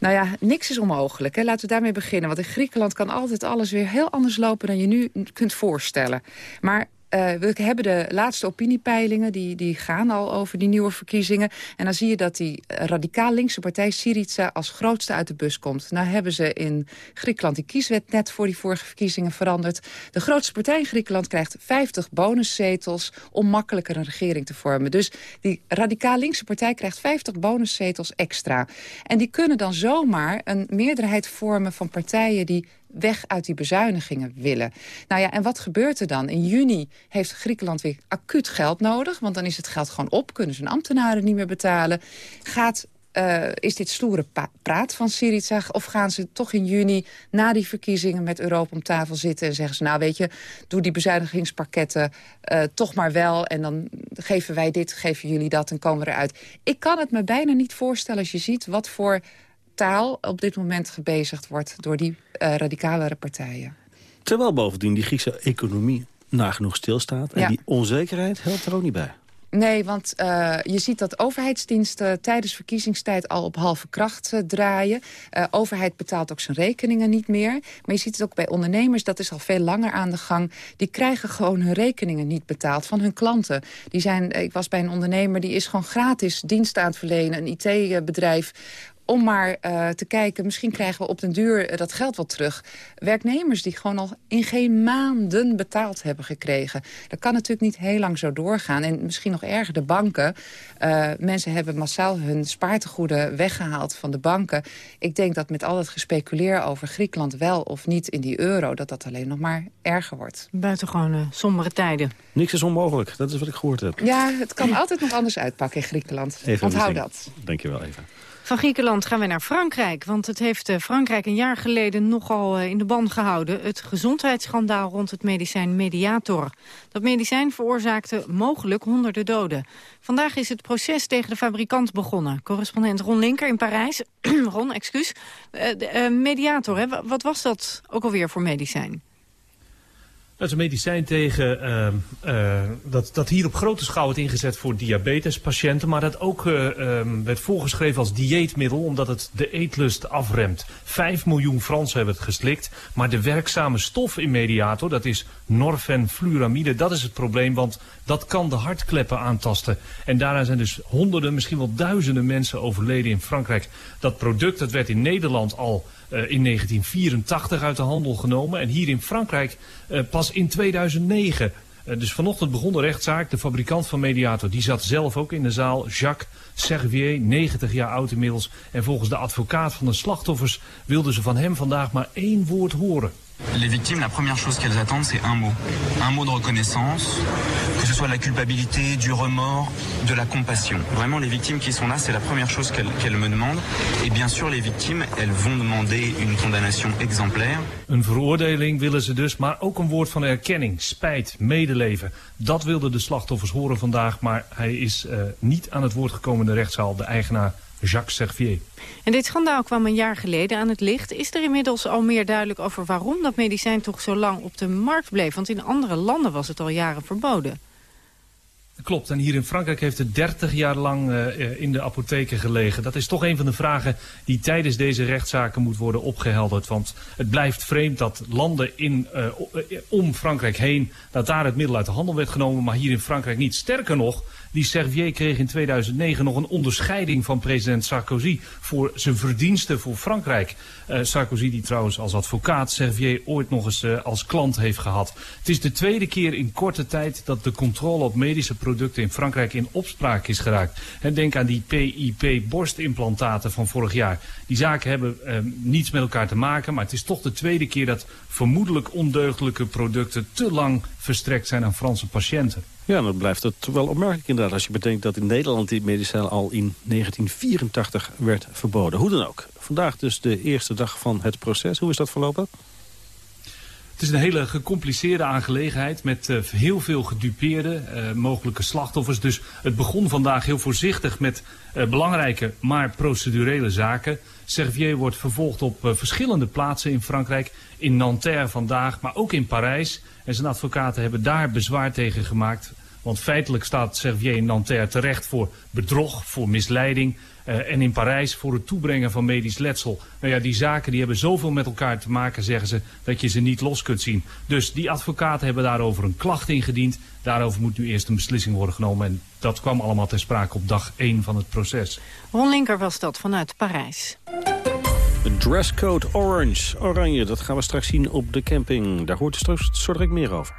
Nou ja, niks is onmogelijk. Hè. Laten we daarmee beginnen. Want in Griekenland kan altijd alles weer heel anders lopen... dan je nu kunt voorstellen. Maar uh, we hebben de laatste opiniepeilingen, die, die gaan al over die nieuwe verkiezingen. En dan zie je dat die radicaal linkse partij Syriza als grootste uit de bus komt. Nou hebben ze in Griekenland die kieswet net voor die vorige verkiezingen veranderd. De grootste partij in Griekenland krijgt 50 bonuszetels om makkelijker een regering te vormen. Dus die radicaal linkse partij krijgt 50 bonuszetels extra. En die kunnen dan zomaar een meerderheid vormen van partijen die weg uit die bezuinigingen willen. Nou ja, en wat gebeurt er dan? In juni heeft Griekenland weer acuut geld nodig... want dan is het geld gewoon op, kunnen hun ambtenaren niet meer betalen. Gaat uh, is dit stoere praat van Syriza? Of gaan ze toch in juni na die verkiezingen met Europa om tafel zitten... en zeggen ze, nou weet je, doe die bezuinigingspakketten uh, toch maar wel... en dan geven wij dit, geven jullie dat en komen we eruit. Ik kan het me bijna niet voorstellen als je ziet wat voor taal op dit moment gebezigd wordt door die uh, radicalere partijen. Terwijl bovendien die Griekse economie nagenoeg stilstaat. En ja. die onzekerheid helpt er ook niet bij. Nee, want uh, je ziet dat overheidsdiensten tijdens verkiezingstijd al op halve kracht uh, draaien. Uh, overheid betaalt ook zijn rekeningen niet meer. Maar je ziet het ook bij ondernemers, dat is al veel langer aan de gang. Die krijgen gewoon hun rekeningen niet betaald van hun klanten. Die zijn, ik was bij een ondernemer, die is gewoon gratis dienst aan het verlenen. Een IT-bedrijf om maar uh, te kijken, misschien krijgen we op den duur uh, dat geld wel terug. Werknemers die gewoon al in geen maanden betaald hebben gekregen. Dat kan natuurlijk niet heel lang zo doorgaan. En misschien nog erger, de banken. Uh, mensen hebben massaal hun spaartegoeden weggehaald van de banken. Ik denk dat met al het gespeculeer over Griekenland wel of niet in die euro... dat dat alleen nog maar erger wordt. Buitengewoon sombere tijden. Niks is onmogelijk, dat is wat ik gehoord heb. Ja, het kan altijd nog anders uitpakken in Griekenland. Even Onthoud dat. Dank je wel, even. Van Griekenland gaan we naar Frankrijk. Want het heeft Frankrijk een jaar geleden nogal in de ban gehouden. Het gezondheidsschandaal rond het medicijn Mediator. Dat medicijn veroorzaakte mogelijk honderden doden. Vandaag is het proces tegen de fabrikant begonnen. Correspondent Ron Linker in Parijs. Ron, excuus. Uh, mediator, hè? wat was dat ook alweer voor medicijn? Dat is een medicijn tegen, uh, uh, dat, dat hier op grote schaal wordt ingezet voor diabetespatiënten. Maar dat ook uh, werd voorgeschreven als dieetmiddel omdat het de eetlust afremt. Vijf miljoen Fransen hebben het geslikt. Maar de werkzame stof in mediator, dat is norfenfluramide, dat is het probleem. Want dat kan de hartkleppen aantasten. En daaraan zijn dus honderden, misschien wel duizenden mensen overleden in Frankrijk. Dat product dat werd in Nederland al in 1984 uit de handel genomen. En hier in Frankrijk uh, pas in 2009. Uh, dus vanochtend begon de rechtszaak. De fabrikant van Mediator die zat zelf ook in de zaal. Jacques Servier, 90 jaar oud inmiddels. En volgens de advocaat van de slachtoffers wilden ze van hem vandaag maar één woord horen. Les victimes, la première chose qu'elles attendent, c'est un mot. Un mot de reconnaissance, que ce soit la culpabilité, du remords, de la compassion. Vraiment, les victimes qui sont là, c'est la première chose qu'elles qu me demandent. Et bien sûr, les victimes, elles vont demander une condamnation exemplaire. Een veroordeling willen ze dus, maar ook een woord van erkenning, spijt, medeleven. Dat wilden de slachtoffers horen vandaag, maar hij is uh, niet aan het woord gekomen in de rechtszaal, de eigenaar Jacques Servier. En dit schandaal kwam een jaar geleden aan het licht. Is er inmiddels al meer duidelijk over waarom dat medicijn toch zo lang op de markt bleef? Want in andere landen was het al jaren verboden. Klopt, en hier in Frankrijk heeft het 30 jaar lang uh, in de apotheken gelegen. Dat is toch een van de vragen die tijdens deze rechtszaken moet worden opgehelderd. Want het blijft vreemd dat landen in, uh, om Frankrijk heen... dat daar het middel uit de handel werd genomen, maar hier in Frankrijk niet. Sterker nog, die Servier kreeg in 2009 nog een onderscheiding van president Sarkozy... voor zijn verdiensten voor Frankrijk. Uh, Sarkozy die trouwens als advocaat Servier ooit nog eens uh, als klant heeft gehad. Het is de tweede keer in korte tijd dat de controle op medische producten in Frankrijk in opspraak is geraakt. En denk aan die PIP-borstimplantaten van vorig jaar. Die zaken hebben uh, niets met elkaar te maken, maar het is toch de tweede keer dat vermoedelijk ondeugdelijke producten te lang verstrekt zijn aan Franse patiënten. Ja, dan blijft het wel opmerkelijk inderdaad als je bedenkt dat in Nederland die medicijn al in 1984 werd verboden. Hoe dan ook. Vandaag dus de eerste dag van het proces. Hoe is dat verlopen? Het is een hele gecompliceerde aangelegenheid met uh, heel veel gedupeerde, uh, mogelijke slachtoffers. Dus het begon vandaag heel voorzichtig met uh, belangrijke, maar procedurele zaken. Servier wordt vervolgd op verschillende plaatsen in Frankrijk. In Nanterre vandaag, maar ook in Parijs. En zijn advocaten hebben daar bezwaar tegen gemaakt. Want feitelijk staat Servier Nanterre terecht voor bedrog, voor misleiding... Uh, en in Parijs voor het toebrengen van medisch letsel. Nou ja, die zaken die hebben zoveel met elkaar te maken, zeggen ze, dat je ze niet los kunt zien. Dus die advocaten hebben daarover een klacht ingediend. Daarover moet nu eerst een beslissing worden genomen. En dat kwam allemaal ter sprake op dag 1 van het proces. Ron Linker was dat vanuit Parijs. De dresscode orange, oranje, dat gaan we straks zien op de camping. Daar hoort straks zo direct meer over.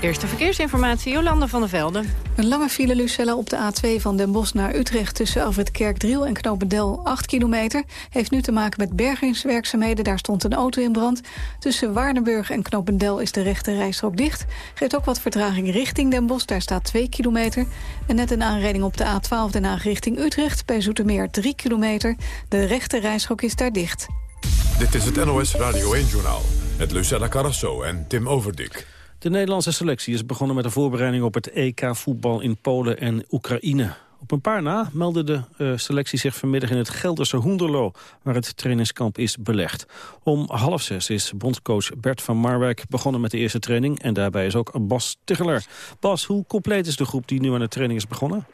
Eerste verkeersinformatie, Jolanda van der Velde. Een lange file Lucella op de A2 van Den Bosch naar Utrecht... tussen Alfred Kerkdriel en Knopendel 8 kilometer... heeft nu te maken met bergingswerkzaamheden. Daar stond een auto in brand. Tussen Waardenburg en Knopendel is de rechte rijstrook dicht. Geeft ook wat vertraging richting Den Bosch. Daar staat 2 kilometer. En net een aanrijding op de A12 Den Haag richting Utrecht... bij Zoetermeer 3 kilometer. De rechte rijstrook is daar dicht. Dit is het NOS Radio 1-journaal. Met Lucella Carrasso en Tim Overdik. De Nederlandse selectie is begonnen met de voorbereiding op het EK-voetbal in Polen en Oekraïne. Op een paar na meldde de uh, selectie zich vanmiddag in het Gelderse Hoenderlo... waar het trainingskamp is belegd. Om half zes is bondscoach Bert van Marwijk begonnen met de eerste training... en daarbij is ook Bas Tiggeler. Bas, hoe compleet is de groep die nu aan de training is begonnen?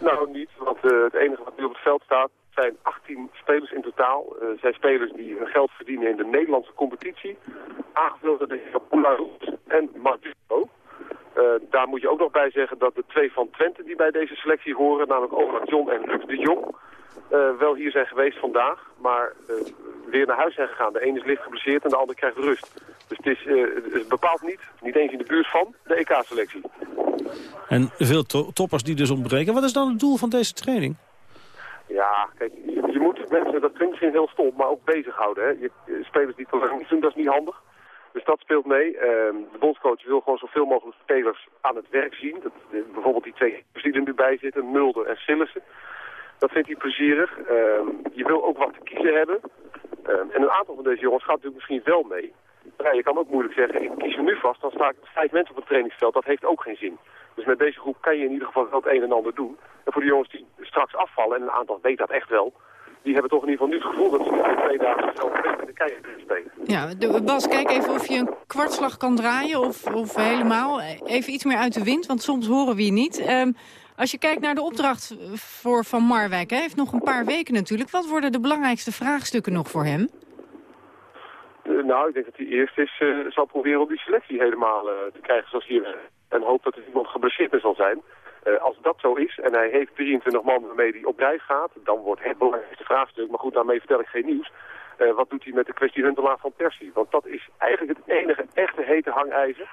Nou, niet, want uh, het enige wat nu op het veld staat zijn 18 spelers in totaal. Uh, zijn spelers die hun geld verdienen in de Nederlandse competitie. Aangevuld door de Poularoes en Marduco. Uh, daar moet je ook nog bij zeggen dat de twee van Twente die bij deze selectie horen, namelijk John en Luc de Jong, uh, wel hier zijn geweest vandaag, maar uh, weer naar huis zijn gegaan. De ene is licht geblesseerd en de ander krijgt rust. Dus het is, het is bepaald niet, niet eens in de buurt van de EK-selectie. En veel to toppers die dus ontbreken. Wat is dan het doel van deze training? Ja, kijk, je, je, moet mensen, dat klinkt misschien heel stom, maar ook bezighouden. Hè. Je, spelers die te lang doen, dat is niet handig. Dus dat speelt mee. Uh, de bondscoach wil gewoon zoveel mogelijk spelers aan het werk zien. Dat, bijvoorbeeld die twee die er nu bij zitten, Mulder en Sillissen. Dat vindt hij plezierig. Uh, je wil ook wat te kiezen hebben. Uh, en een aantal van deze jongens gaat natuurlijk misschien wel mee. Maar je kan ook moeilijk zeggen, ik kies me nu vast, dan sta ik vijf mensen op het trainingsveld. Dat heeft ook geen zin. Dus met deze groep kan je in ieder geval wel het een en ander doen. En voor de jongens die straks afvallen, en een aantal weet dat echt wel, die hebben toch in ieder geval nu het gevoel dat ze twee dagen zelf met de kunnen spelen. Ja, de, Bas, kijk even of je een kwartslag kan draaien of, of helemaal. Even iets meer uit de wind, want soms horen we je niet. Ehm, als je kijkt naar de opdracht voor Van Marwijk, hij heeft nog een paar weken natuurlijk. Wat worden de belangrijkste vraagstukken nog voor hem? Uh, nou, ik denk dat hij eerst is, uh, zal proberen om die selectie helemaal uh, te krijgen zoals hier. En hoop dat er iemand geblesseerd zal zijn. Als dat zo is en hij heeft 23 man waarmee hij op reis gaat, dan wordt het belangrijkste vraagstuk. Maar goed, daarmee vertel ik geen nieuws. wat doet hij met de kwestie Huntelaar van Persie? Want dat is eigenlijk het enige echte hete hangijzer.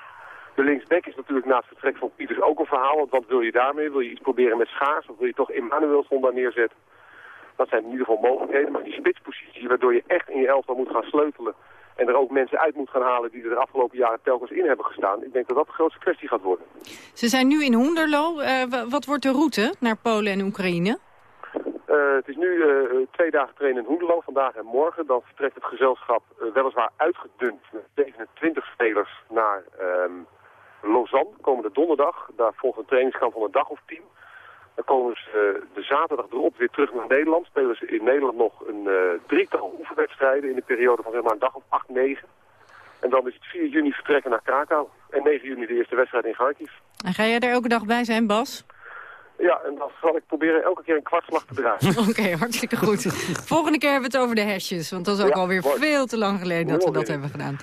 De linksback is natuurlijk na het vertrek van Pieters ook een verhaal. Want wat wil je daarmee? Wil je iets proberen met Schaars of wil je toch Emmanuelson daar neerzetten? Dat zijn in ieder geval mogelijkheden. Maar die spitspositie waardoor je echt in je elftal moet gaan sleutelen... en er ook mensen uit moet gaan halen die er de afgelopen jaren telkens in hebben gestaan... ik denk dat dat de grootste kwestie gaat worden. Ze zijn nu in Hoenderlo. Uh, wat wordt de route naar Polen en Oekraïne? Uh, het is nu uh, twee dagen trainen in Hoenderlo, vandaag en morgen. Dan vertrekt het gezelschap weliswaar uitgedund met 27 spelers naar... Ehm, Lausanne, komende donderdag. Daar volgt een trainingskamp van een dag of tien. Dan komen ze uh, de zaterdag erop weer terug naar Nederland. Spelen ze in Nederland nog een uh, drietal oefenwedstrijden in de periode van zeg maar een dag of 8, 9. En dan is het 4 juni vertrekken naar Krakau. En 9 juni de eerste wedstrijd in Kharkiv. En ga jij er elke dag bij zijn, Bas? Ja, en dan zal ik proberen elke keer een kwartslag te draaien. Oké, hartstikke goed. Volgende keer hebben we het over de hashjes. Want dat is ook ja, alweer mooi. veel te lang geleden dat we dat hebben gedaan.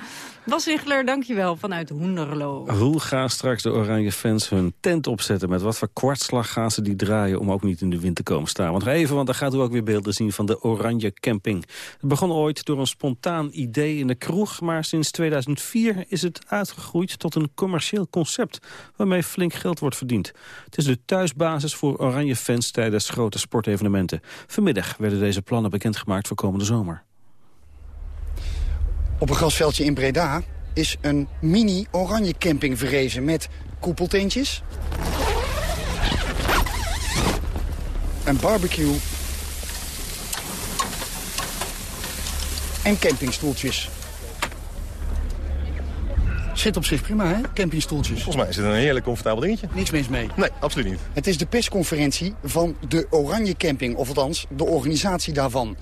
Bas Wiegler, dankjewel vanuit Hoenderlo. Hoe gaan straks de oranje fans hun tent opzetten? Met wat voor kwartslag gaan ze die draaien om ook niet in de wind te komen staan? Want even, want daar gaat u ook weer beelden zien van de oranje camping. Het begon ooit door een spontaan idee in de kroeg... maar sinds 2004 is het uitgegroeid tot een commercieel concept... waarmee flink geld wordt verdiend. Het is de thuisbasis voor oranje fans tijdens grote sportevenementen. Vanmiddag werden deze plannen bekendgemaakt voor komende zomer. Op een grasveldje in Breda is een mini oranje camping verrezen met koepeltentjes. Een barbecue. En campingstoeltjes. Zit op zich prima, hè? Campingstoeltjes. Volgens mij is het een heerlijk comfortabel dingetje. Niks mis mee. Nee, absoluut niet. Het is de persconferentie van de Oranje Camping, of althans de organisatie daarvan.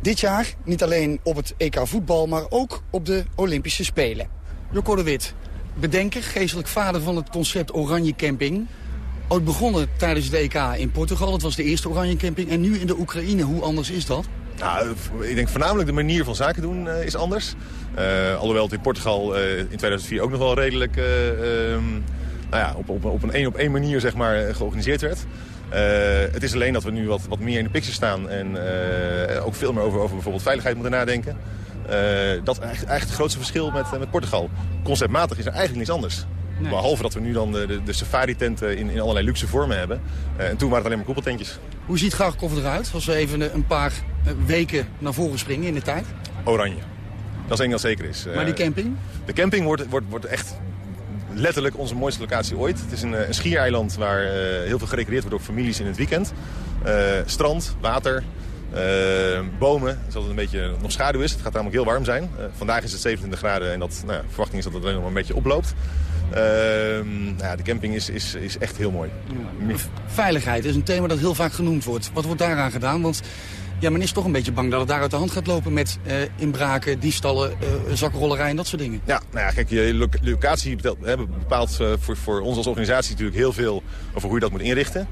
Dit jaar niet alleen op het EK voetbal, maar ook op de Olympische Spelen. Jocko de Wit, bedenker, geestelijk vader van het concept Oranje Camping. Ooit begonnen tijdens de EK in Portugal, dat was de eerste Oranje Camping. En nu in de Oekraïne, hoe anders is dat? Nou, ik denk voornamelijk de manier van zaken doen uh, is anders. Uh, alhoewel het in Portugal uh, in 2004 ook nog wel redelijk um, nou ja, op, op, op een één op één manier zeg maar, georganiseerd werd. Uh, het is alleen dat we nu wat, wat meer in de picture staan en uh, ook veel meer over, over bijvoorbeeld veiligheid moeten nadenken. Uh, dat is eigenlijk het grootste verschil met, met Portugal. Conceptmatig is er eigenlijk niets anders. Nee. Behalve dat we nu dan de, de, de safari-tenten in, in allerlei luxe vormen hebben. en toen waren het alleen maar koepeltentjes. Hoe ziet Garkov eruit als we even een paar weken naar voren springen in de tijd? Oranje. Dat is één dat zeker is. Maar die camping? De camping wordt, wordt, wordt echt letterlijk onze mooiste locatie ooit. Het is een, een schiereiland waar heel veel gerecreëerd wordt door families in het weekend. Strand, water, uh, bomen, zodat het een beetje nog schaduw is. Het gaat namelijk heel warm zijn. vandaag is het 27 graden en dat, nou, verwachting is dat het alleen nog een beetje oploopt. nou ja, de camping is, is, is echt heel mooi. Ja. Veiligheid is een thema dat heel vaak genoemd wordt. Wat wordt daaraan gedaan? Want ja, men is toch een beetje bang dat het daar uit de hand gaat lopen met uh, inbraken, diefstallen, uh, en dat soort dingen. Ja, nou ja, kijk, je locatie bepaalt uh, voor, voor ons als organisatie natuurlijk heel veel over hoe je dat moet inrichten.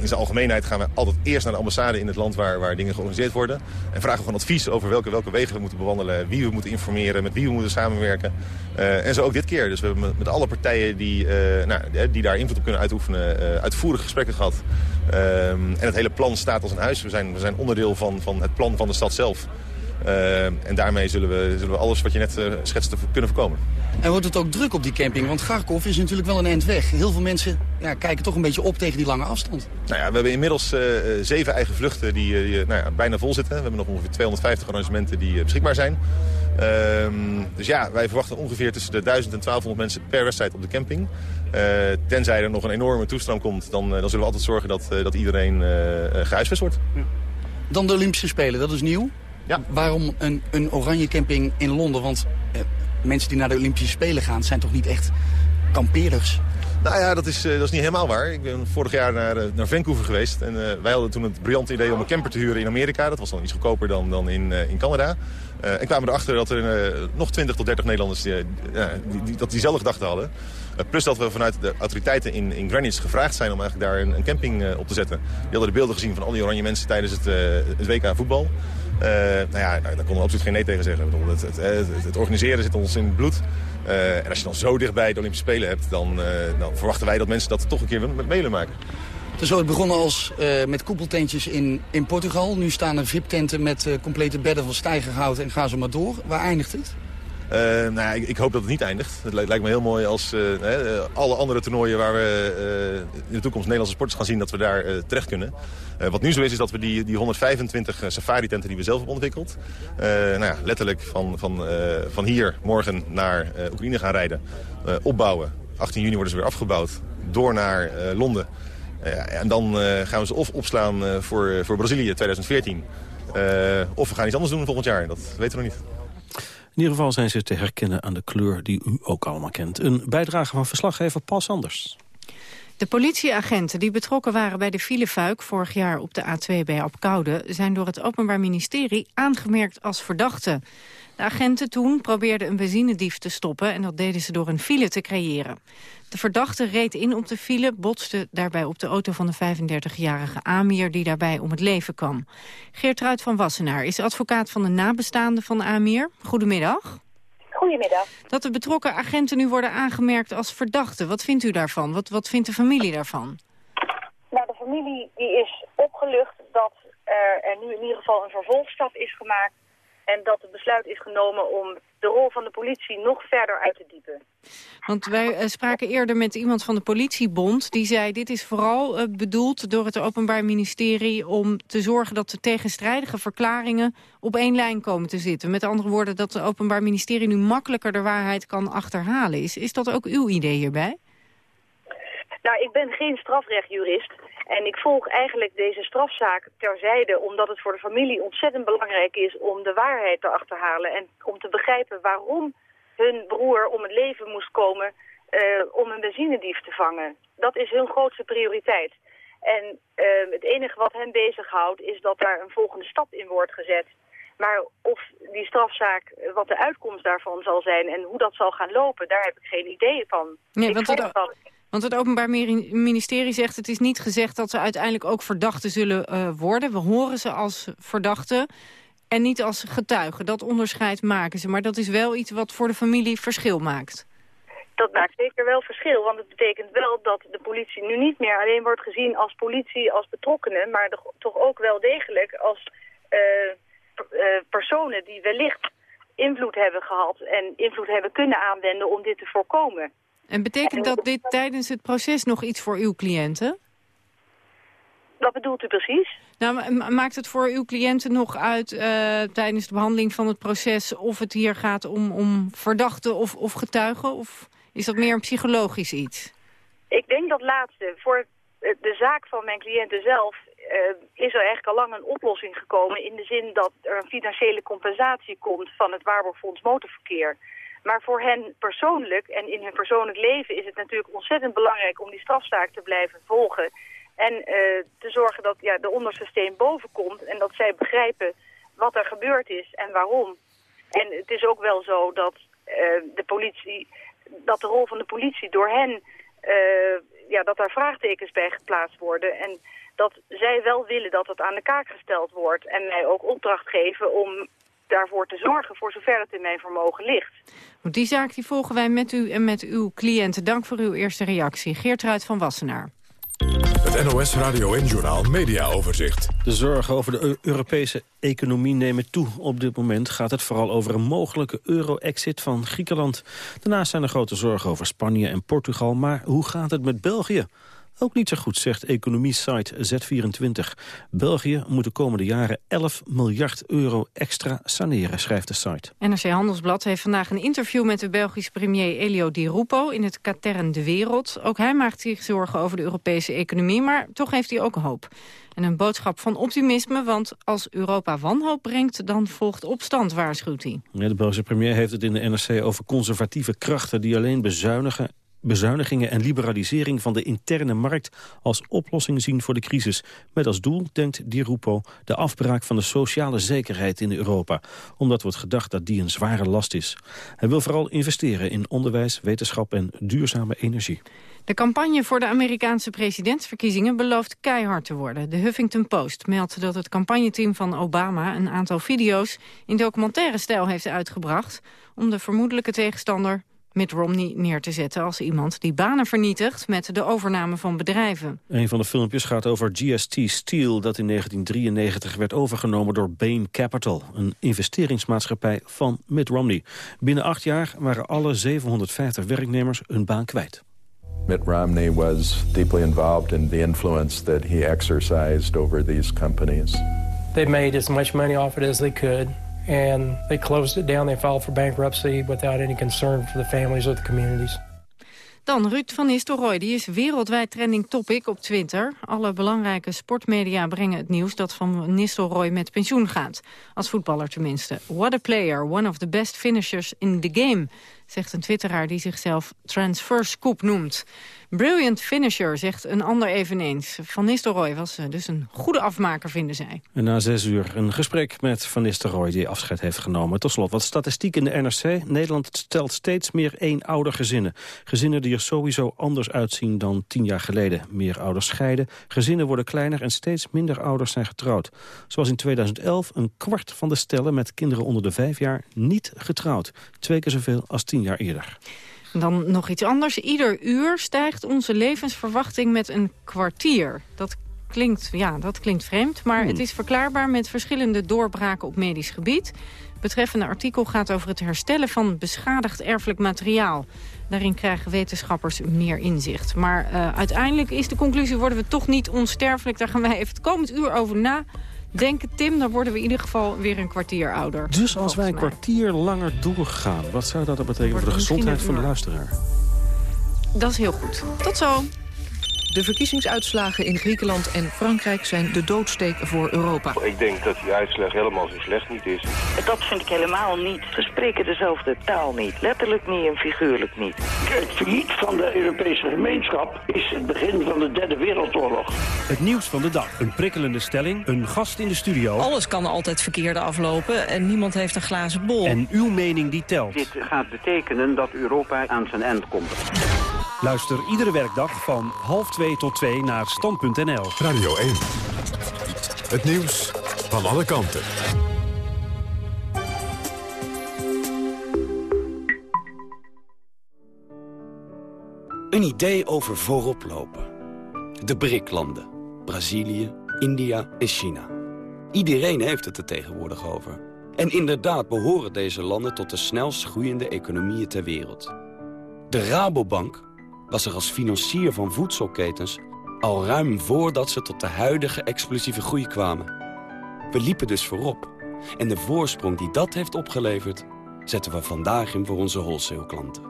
In zijn algemeenheid gaan we altijd eerst naar de ambassade in het land waar, waar dingen georganiseerd worden. En vragen van advies over welke, welke wegen we moeten bewandelen, wie we moeten informeren, met wie we moeten samenwerken. en zo ook dit keer. Dus we hebben met, alle partijen die, nou, die daar invloed op kunnen uitoefenen, uitvoerige gesprekken gehad. Um, en het hele plan staat als een huis. We zijn, we zijn onderdeel van, van het plan van de stad zelf. Uh, en daarmee zullen we, zullen we alles wat je net uh, schetste kunnen voorkomen. En wordt het ook druk op die camping? Want Garkov is natuurlijk wel een eind weg. Heel veel mensen ja, kijken toch een beetje op tegen die lange afstand. Nou ja, we hebben inmiddels uh, zeven eigen vluchten die, die nou ja, bijna vol zitten. We hebben nog ongeveer 250 arrangementen die beschikbaar zijn. Ehm, dus ja, wij verwachten ongeveer tussen de 1000 en 1200 mensen per wedstrijd op de camping. Uh, tenzij er nog een enorme toestroom komt, dan, dan zullen we altijd zorgen dat, dat iedereen gehuisvest wordt. Dan de Olympische Spelen, dat is nieuw. Ja. Waarom een, een oranje camping in Londen? Want eh, mensen die naar de Olympische Spelen gaan zijn toch niet echt kampeerders? Nou ja, dat is, dat is niet helemaal waar. Ik ben vorig jaar naar, naar Vancouver geweest. En wij hadden toen het briljante idee om een camper te huren in Amerika. Dat was dan iets goedkoper dan, dan in, in Canada. en kwamen erachter dat er nog 20 tot 30 Nederlanders die, die, die, dat diezelfde gedachten hadden. plus dat we vanuit de autoriteiten in, in Greenwich gevraagd zijn om eigenlijk daar een, een camping op te zetten. Die hadden de beelden gezien van al die oranje mensen tijdens het, het WK voetbal. Uh, nou ja, daar konden we absoluut geen nee tegen zeggen. Het, het, het, het organiseren zit ons in het bloed. Uh, en als je dan zo dichtbij de Olympische Spelen hebt... Dan, dan, verwachten wij dat mensen dat toch een keer mee willen maken. Het is ooit begonnen als met koepeltentjes in, in Portugal. Nu staan er VIP-tenten met complete bedden van stijgerhout en ga zo maar door. Waar eindigt het? Uh, nou ja, ik, hoop dat het niet eindigt. Het lijkt me heel mooi als uh, alle andere toernooien waar we in de toekomst Nederlandse sporters gaan zien dat we daar terecht kunnen. wat nu zo is, is dat we die, die 125 safari-tenten die we zelf hebben ontwikkeld, nou ja, letterlijk van, van, van hier morgen naar Oekraïne gaan rijden, opbouwen. 18 juni worden ze weer afgebouwd, door naar Londen. en dan gaan we ze of opslaan voor, voor Brazilië 2014, of we gaan iets anders doen volgend jaar. Dat weten we nog niet. In ieder geval zijn ze te herkennen aan de kleur die u ook allemaal kent. Een bijdrage van verslaggever Paul Sanders. De politieagenten die betrokken waren bij de filefuik vorig jaar op de A2 bij Apkoude... zijn door het Openbaar Ministerie aangemerkt als verdachten. De agenten toen probeerden een benzinedief te stoppen... en dat deden ze door een file te creëren. De verdachte reed in op de file, botste daarbij op de auto van de 35-jarige Amir... die daarbij om het leven kwam. Geertruid van Wassenaar is advocaat van de nabestaanden van Amir. Goedemiddag. Goedemiddag. Dat de betrokken agenten nu worden aangemerkt als verdachten. Wat vindt u daarvan? Wat, wat vindt de familie daarvan? Nou, de familie die is opgelucht dat er nu in ieder geval een vervolgstap is gemaakt en dat het besluit is genomen om de rol van de politie nog verder uit te diepen. Want wij eh, spraken eerder met iemand van de politiebond... die zei, dit is vooral uh, bedoeld door het Openbaar Ministerie... om te zorgen dat de tegenstrijdige verklaringen op één lijn komen te zitten. Met andere woorden, dat het Openbaar Ministerie nu makkelijker de waarheid kan achterhalen. Is, is dat ook uw idee hierbij? Nou, ik ben geen strafrechtjurist. En ik volg eigenlijk deze strafzaak terzijde omdat het voor de familie ontzettend belangrijk is om de waarheid te achterhalen. En om te begrijpen waarom hun broer om het leven moest komen uh, om een benzinedief te vangen. Dat is hun grootste prioriteit. En uh, het enige wat hen bezighoudt is dat daar een volgende stap in wordt gezet. Maar of die strafzaak, wat de uitkomst daarvan zal zijn en hoe dat zal gaan lopen, daar heb ik geen idee van. Nee, ik want het, dat... Want het Openbaar Ministerie zegt het is niet gezegd dat ze uiteindelijk ook verdachten zullen uh, worden. We horen ze als verdachten en niet als getuigen. Dat onderscheid maken ze. Maar dat is wel iets wat voor de familie verschil maakt. Dat maakt zeker wel verschil, want het betekent wel dat de politie nu niet meer alleen wordt gezien als politie, als betrokkenen, maar toch ook wel degelijk als uh, uh, personen die wellicht invloed hebben gehad en invloed hebben kunnen aanwenden om dit te voorkomen. En betekent dat dit tijdens het proces nog iets voor uw cliënten? Wat bedoelt u precies? Nou, maakt het voor uw cliënten nog uit uh, tijdens de behandeling van het proces... of het hier gaat om, om verdachten of, of getuigen? Of is dat meer een psychologisch iets? Ik denk dat laatste. Voor de zaak van mijn cliënten zelf uh, is er eigenlijk al lang een oplossing gekomen... in de zin dat er een financiële compensatie komt van het Waarborgfonds Motorverkeer... Maar voor hen persoonlijk en in hun persoonlijk leven is het natuurlijk ontzettend belangrijk om die strafzaak te blijven volgen. En uh, te zorgen dat ja, de onderste steen boven komt en dat zij begrijpen wat er gebeurd is en waarom. En het is ook wel zo dat uh, de politie, dat de rol van de politie door hen, uh, ja, dat daar vraagtekens bij geplaatst worden. En dat zij wel willen dat het aan de kaak gesteld wordt. En mij ook opdracht geven om daarvoor te zorgen, voor zover het in mijn vermogen ligt. Die zaak die volgen wij met u en met uw cliënten. Dank voor uw eerste reactie. Geertruid van Wassenaar. Het NOS Radio en Journal Media Overzicht. De zorgen over de Europese economie nemen toe. Op dit moment gaat het vooral over een mogelijke euro-exit van Griekenland. Daarnaast zijn er grote zorgen over Spanje en Portugal. Maar hoe gaat het met België? Ook niet zo goed, zegt economie-site Z24. België moet de komende jaren 11 miljard euro extra saneren, schrijft de site. NRC Handelsblad heeft vandaag een interview met de Belgische premier Elio Di Rupo in het Katern de Wereld. Ook hij maakt zich zorgen over de Europese economie, maar toch heeft hij ook hoop. En een boodschap van optimisme, want als Europa wanhoop brengt... dan volgt opstand, waarschuwt hij. Ja, de Belgische premier heeft het in de NRC over conservatieve krachten... die alleen bezuinigen bezuinigingen en liberalisering van de interne markt als oplossing zien voor de crisis. Met als doel, denkt Di Rupo, de afbraak van de sociale zekerheid in Europa. Omdat wordt gedacht dat die een zware last is. Hij wil vooral investeren in onderwijs, wetenschap en duurzame energie. De campagne voor de Amerikaanse presidentsverkiezingen belooft keihard te worden. De Huffington Post meldt dat het campagneteam van Obama een aantal video's in documentaire stijl heeft uitgebracht om de vermoedelijke tegenstander Mitt Romney neer te zetten als iemand die banen vernietigt met de overname van bedrijven. Een van de filmpjes gaat over GST Steel dat in 1993 werd overgenomen door Bain Capital, een investeringsmaatschappij van Mitt Romney. Binnen acht jaar waren alle 750 werknemers hun baan kwijt. Mitt Romney was deeply involved in the influence that he exercised over these companies. They made as much money off it as they could. And they closed it down. They filed for bankruptcy without any concern for the families or the communities. Dan Ruud van Nistelrooy, die is wereldwijd trending topic op Twitter. Alle belangrijke sportmedia brengen het nieuws dat Van Nistelrooy met pensioen gaat. Als voetballer tenminste. What a player, one of the best finishers in the game zegt een twitteraar die zichzelf Transfer Scoop noemt. Brilliant finisher, zegt een ander eveneens. Van Nistelrooy was eh, dus een goede afmaker, vinden zij. En na zes uur een gesprek met Van Nistelrooy die afscheid heeft genomen. Tot slot wat statistiek in de NRC. Nederland stelt steeds meer één-ouder gezinnen. Gezinnen die er sowieso anders uitzien dan tien jaar geleden. Meer ouders scheiden, gezinnen worden kleiner en steeds minder ouders zijn getrouwd. Zoals in 2011 een kwart van de stellen met kinderen onder de vijf jaar niet getrouwd. Twee keer zoveel als tien jaar eerder. Dan nog iets anders. Ieder uur stijgt onze levensverwachting met een kwartier. Dat klinkt, ja, dat klinkt vreemd, maar het hmm. is verklaarbaar met verschillende doorbraken op medisch gebied. Het betreffende artikel gaat over het herstellen van beschadigd erfelijk materiaal. Daarin krijgen wetenschappers meer inzicht. Maar uh, uiteindelijk is de conclusie, worden we toch niet onsterfelijk. Daar gaan wij even het komend uur over na denken, Tim, dan worden we in ieder geval weer een kwartier ouder. Dus als wij een kwartier langer doorgaan, wat zou dat betekenen voor de gezondheid van de luisteraar? Dat is heel goed. Tot zo. De verkiezingsuitslagen in Griekenland en Frankrijk zijn de doodsteek voor Europa. Ik denk dat die uitslag helemaal zo slecht niet is. Dat vind ik helemaal niet. We spreken dezelfde taal niet. Letterlijk niet en figuurlijk niet. Het failliet van de Europese gemeenschap is het begin van de derde wereldoorlog. Het nieuws van de dag. Een prikkelende stelling. Een gast in de studio. Alles kan altijd verkeerde aflopen en niemand heeft een glazen bol. En uw mening die telt. Dit gaat betekenen dat Europa aan zijn eind komt. Luister iedere werkdag van half 2 tot 2 naar stand.nl. Radio 1. Het nieuws van alle kanten. Een idee over voorop lopen. De BRIC-landen. Brazilië, India en China. Iedereen heeft het er tegenwoordig over. En inderdaad behoren deze landen tot de snelst groeiende economieën ter wereld. De Rabobank was er als financier van voedselketens al ruim voordat ze tot de huidige explosieve groei kwamen. We liepen dus voorop. En de voorsprong die dat heeft opgeleverd... zetten we vandaag in voor onze wholesale-klanten.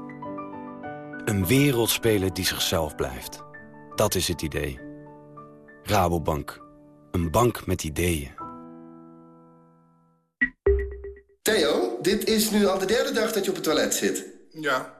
Een wereldspeler die zichzelf blijft. Dat is het idee. Rabobank. Een bank met ideeën. Theo, dit is nu al de derde dag dat je op het toilet zit. Ja.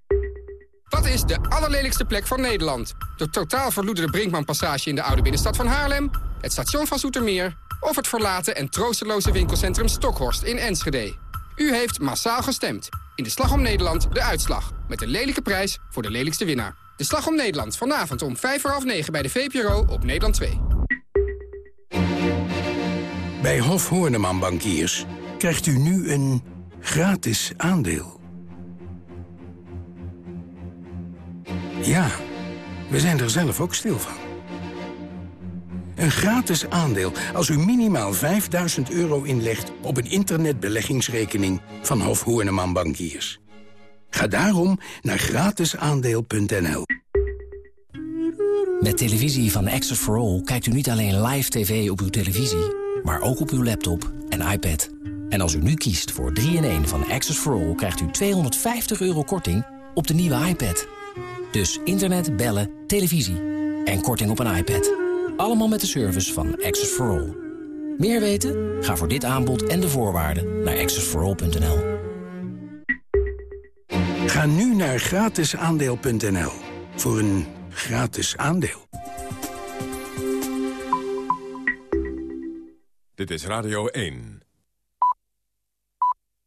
Wat is de allerlelijkste plek van Nederland? De totaal verloederde Brinkmanpassage in de oude binnenstad van Haarlem... het station van Zoetermeer... of het verlaten en troosteloze winkelcentrum Stokhorst in Enschede. U heeft massaal gestemd. In de Slag om Nederland de uitslag. Met een lelijke prijs voor de lelijkste winnaar. De Slag om Nederland vanavond om 5 voor half 9 bij de VPRO op Nederland 2. Bij Hof Horneman Bankiers krijgt u nu een gratis aandeel. Ja, we zijn er zelf ook stil van. Een gratis aandeel als u minimaal 5000 euro inlegt op een internetbeleggingsrekening van Hof Hoorneman Bankiers. Ga daarom naar gratisaandeel.nl. Met televisie van Access for All kijkt u niet alleen live tv op uw televisie... maar ook op uw laptop en iPad. En als u nu kiest voor 3-in-1 van Access for All... krijgt u 250 euro korting op de nieuwe iPad. Dus internet, bellen, televisie en korting op een iPad. Allemaal met de service van Access for All. Meer weten? Ga voor dit aanbod en de voorwaarden naar accessforall.nl. Ga nu naar gratisaandeel.nl voor een gratis aandeel. Dit is Radio 1.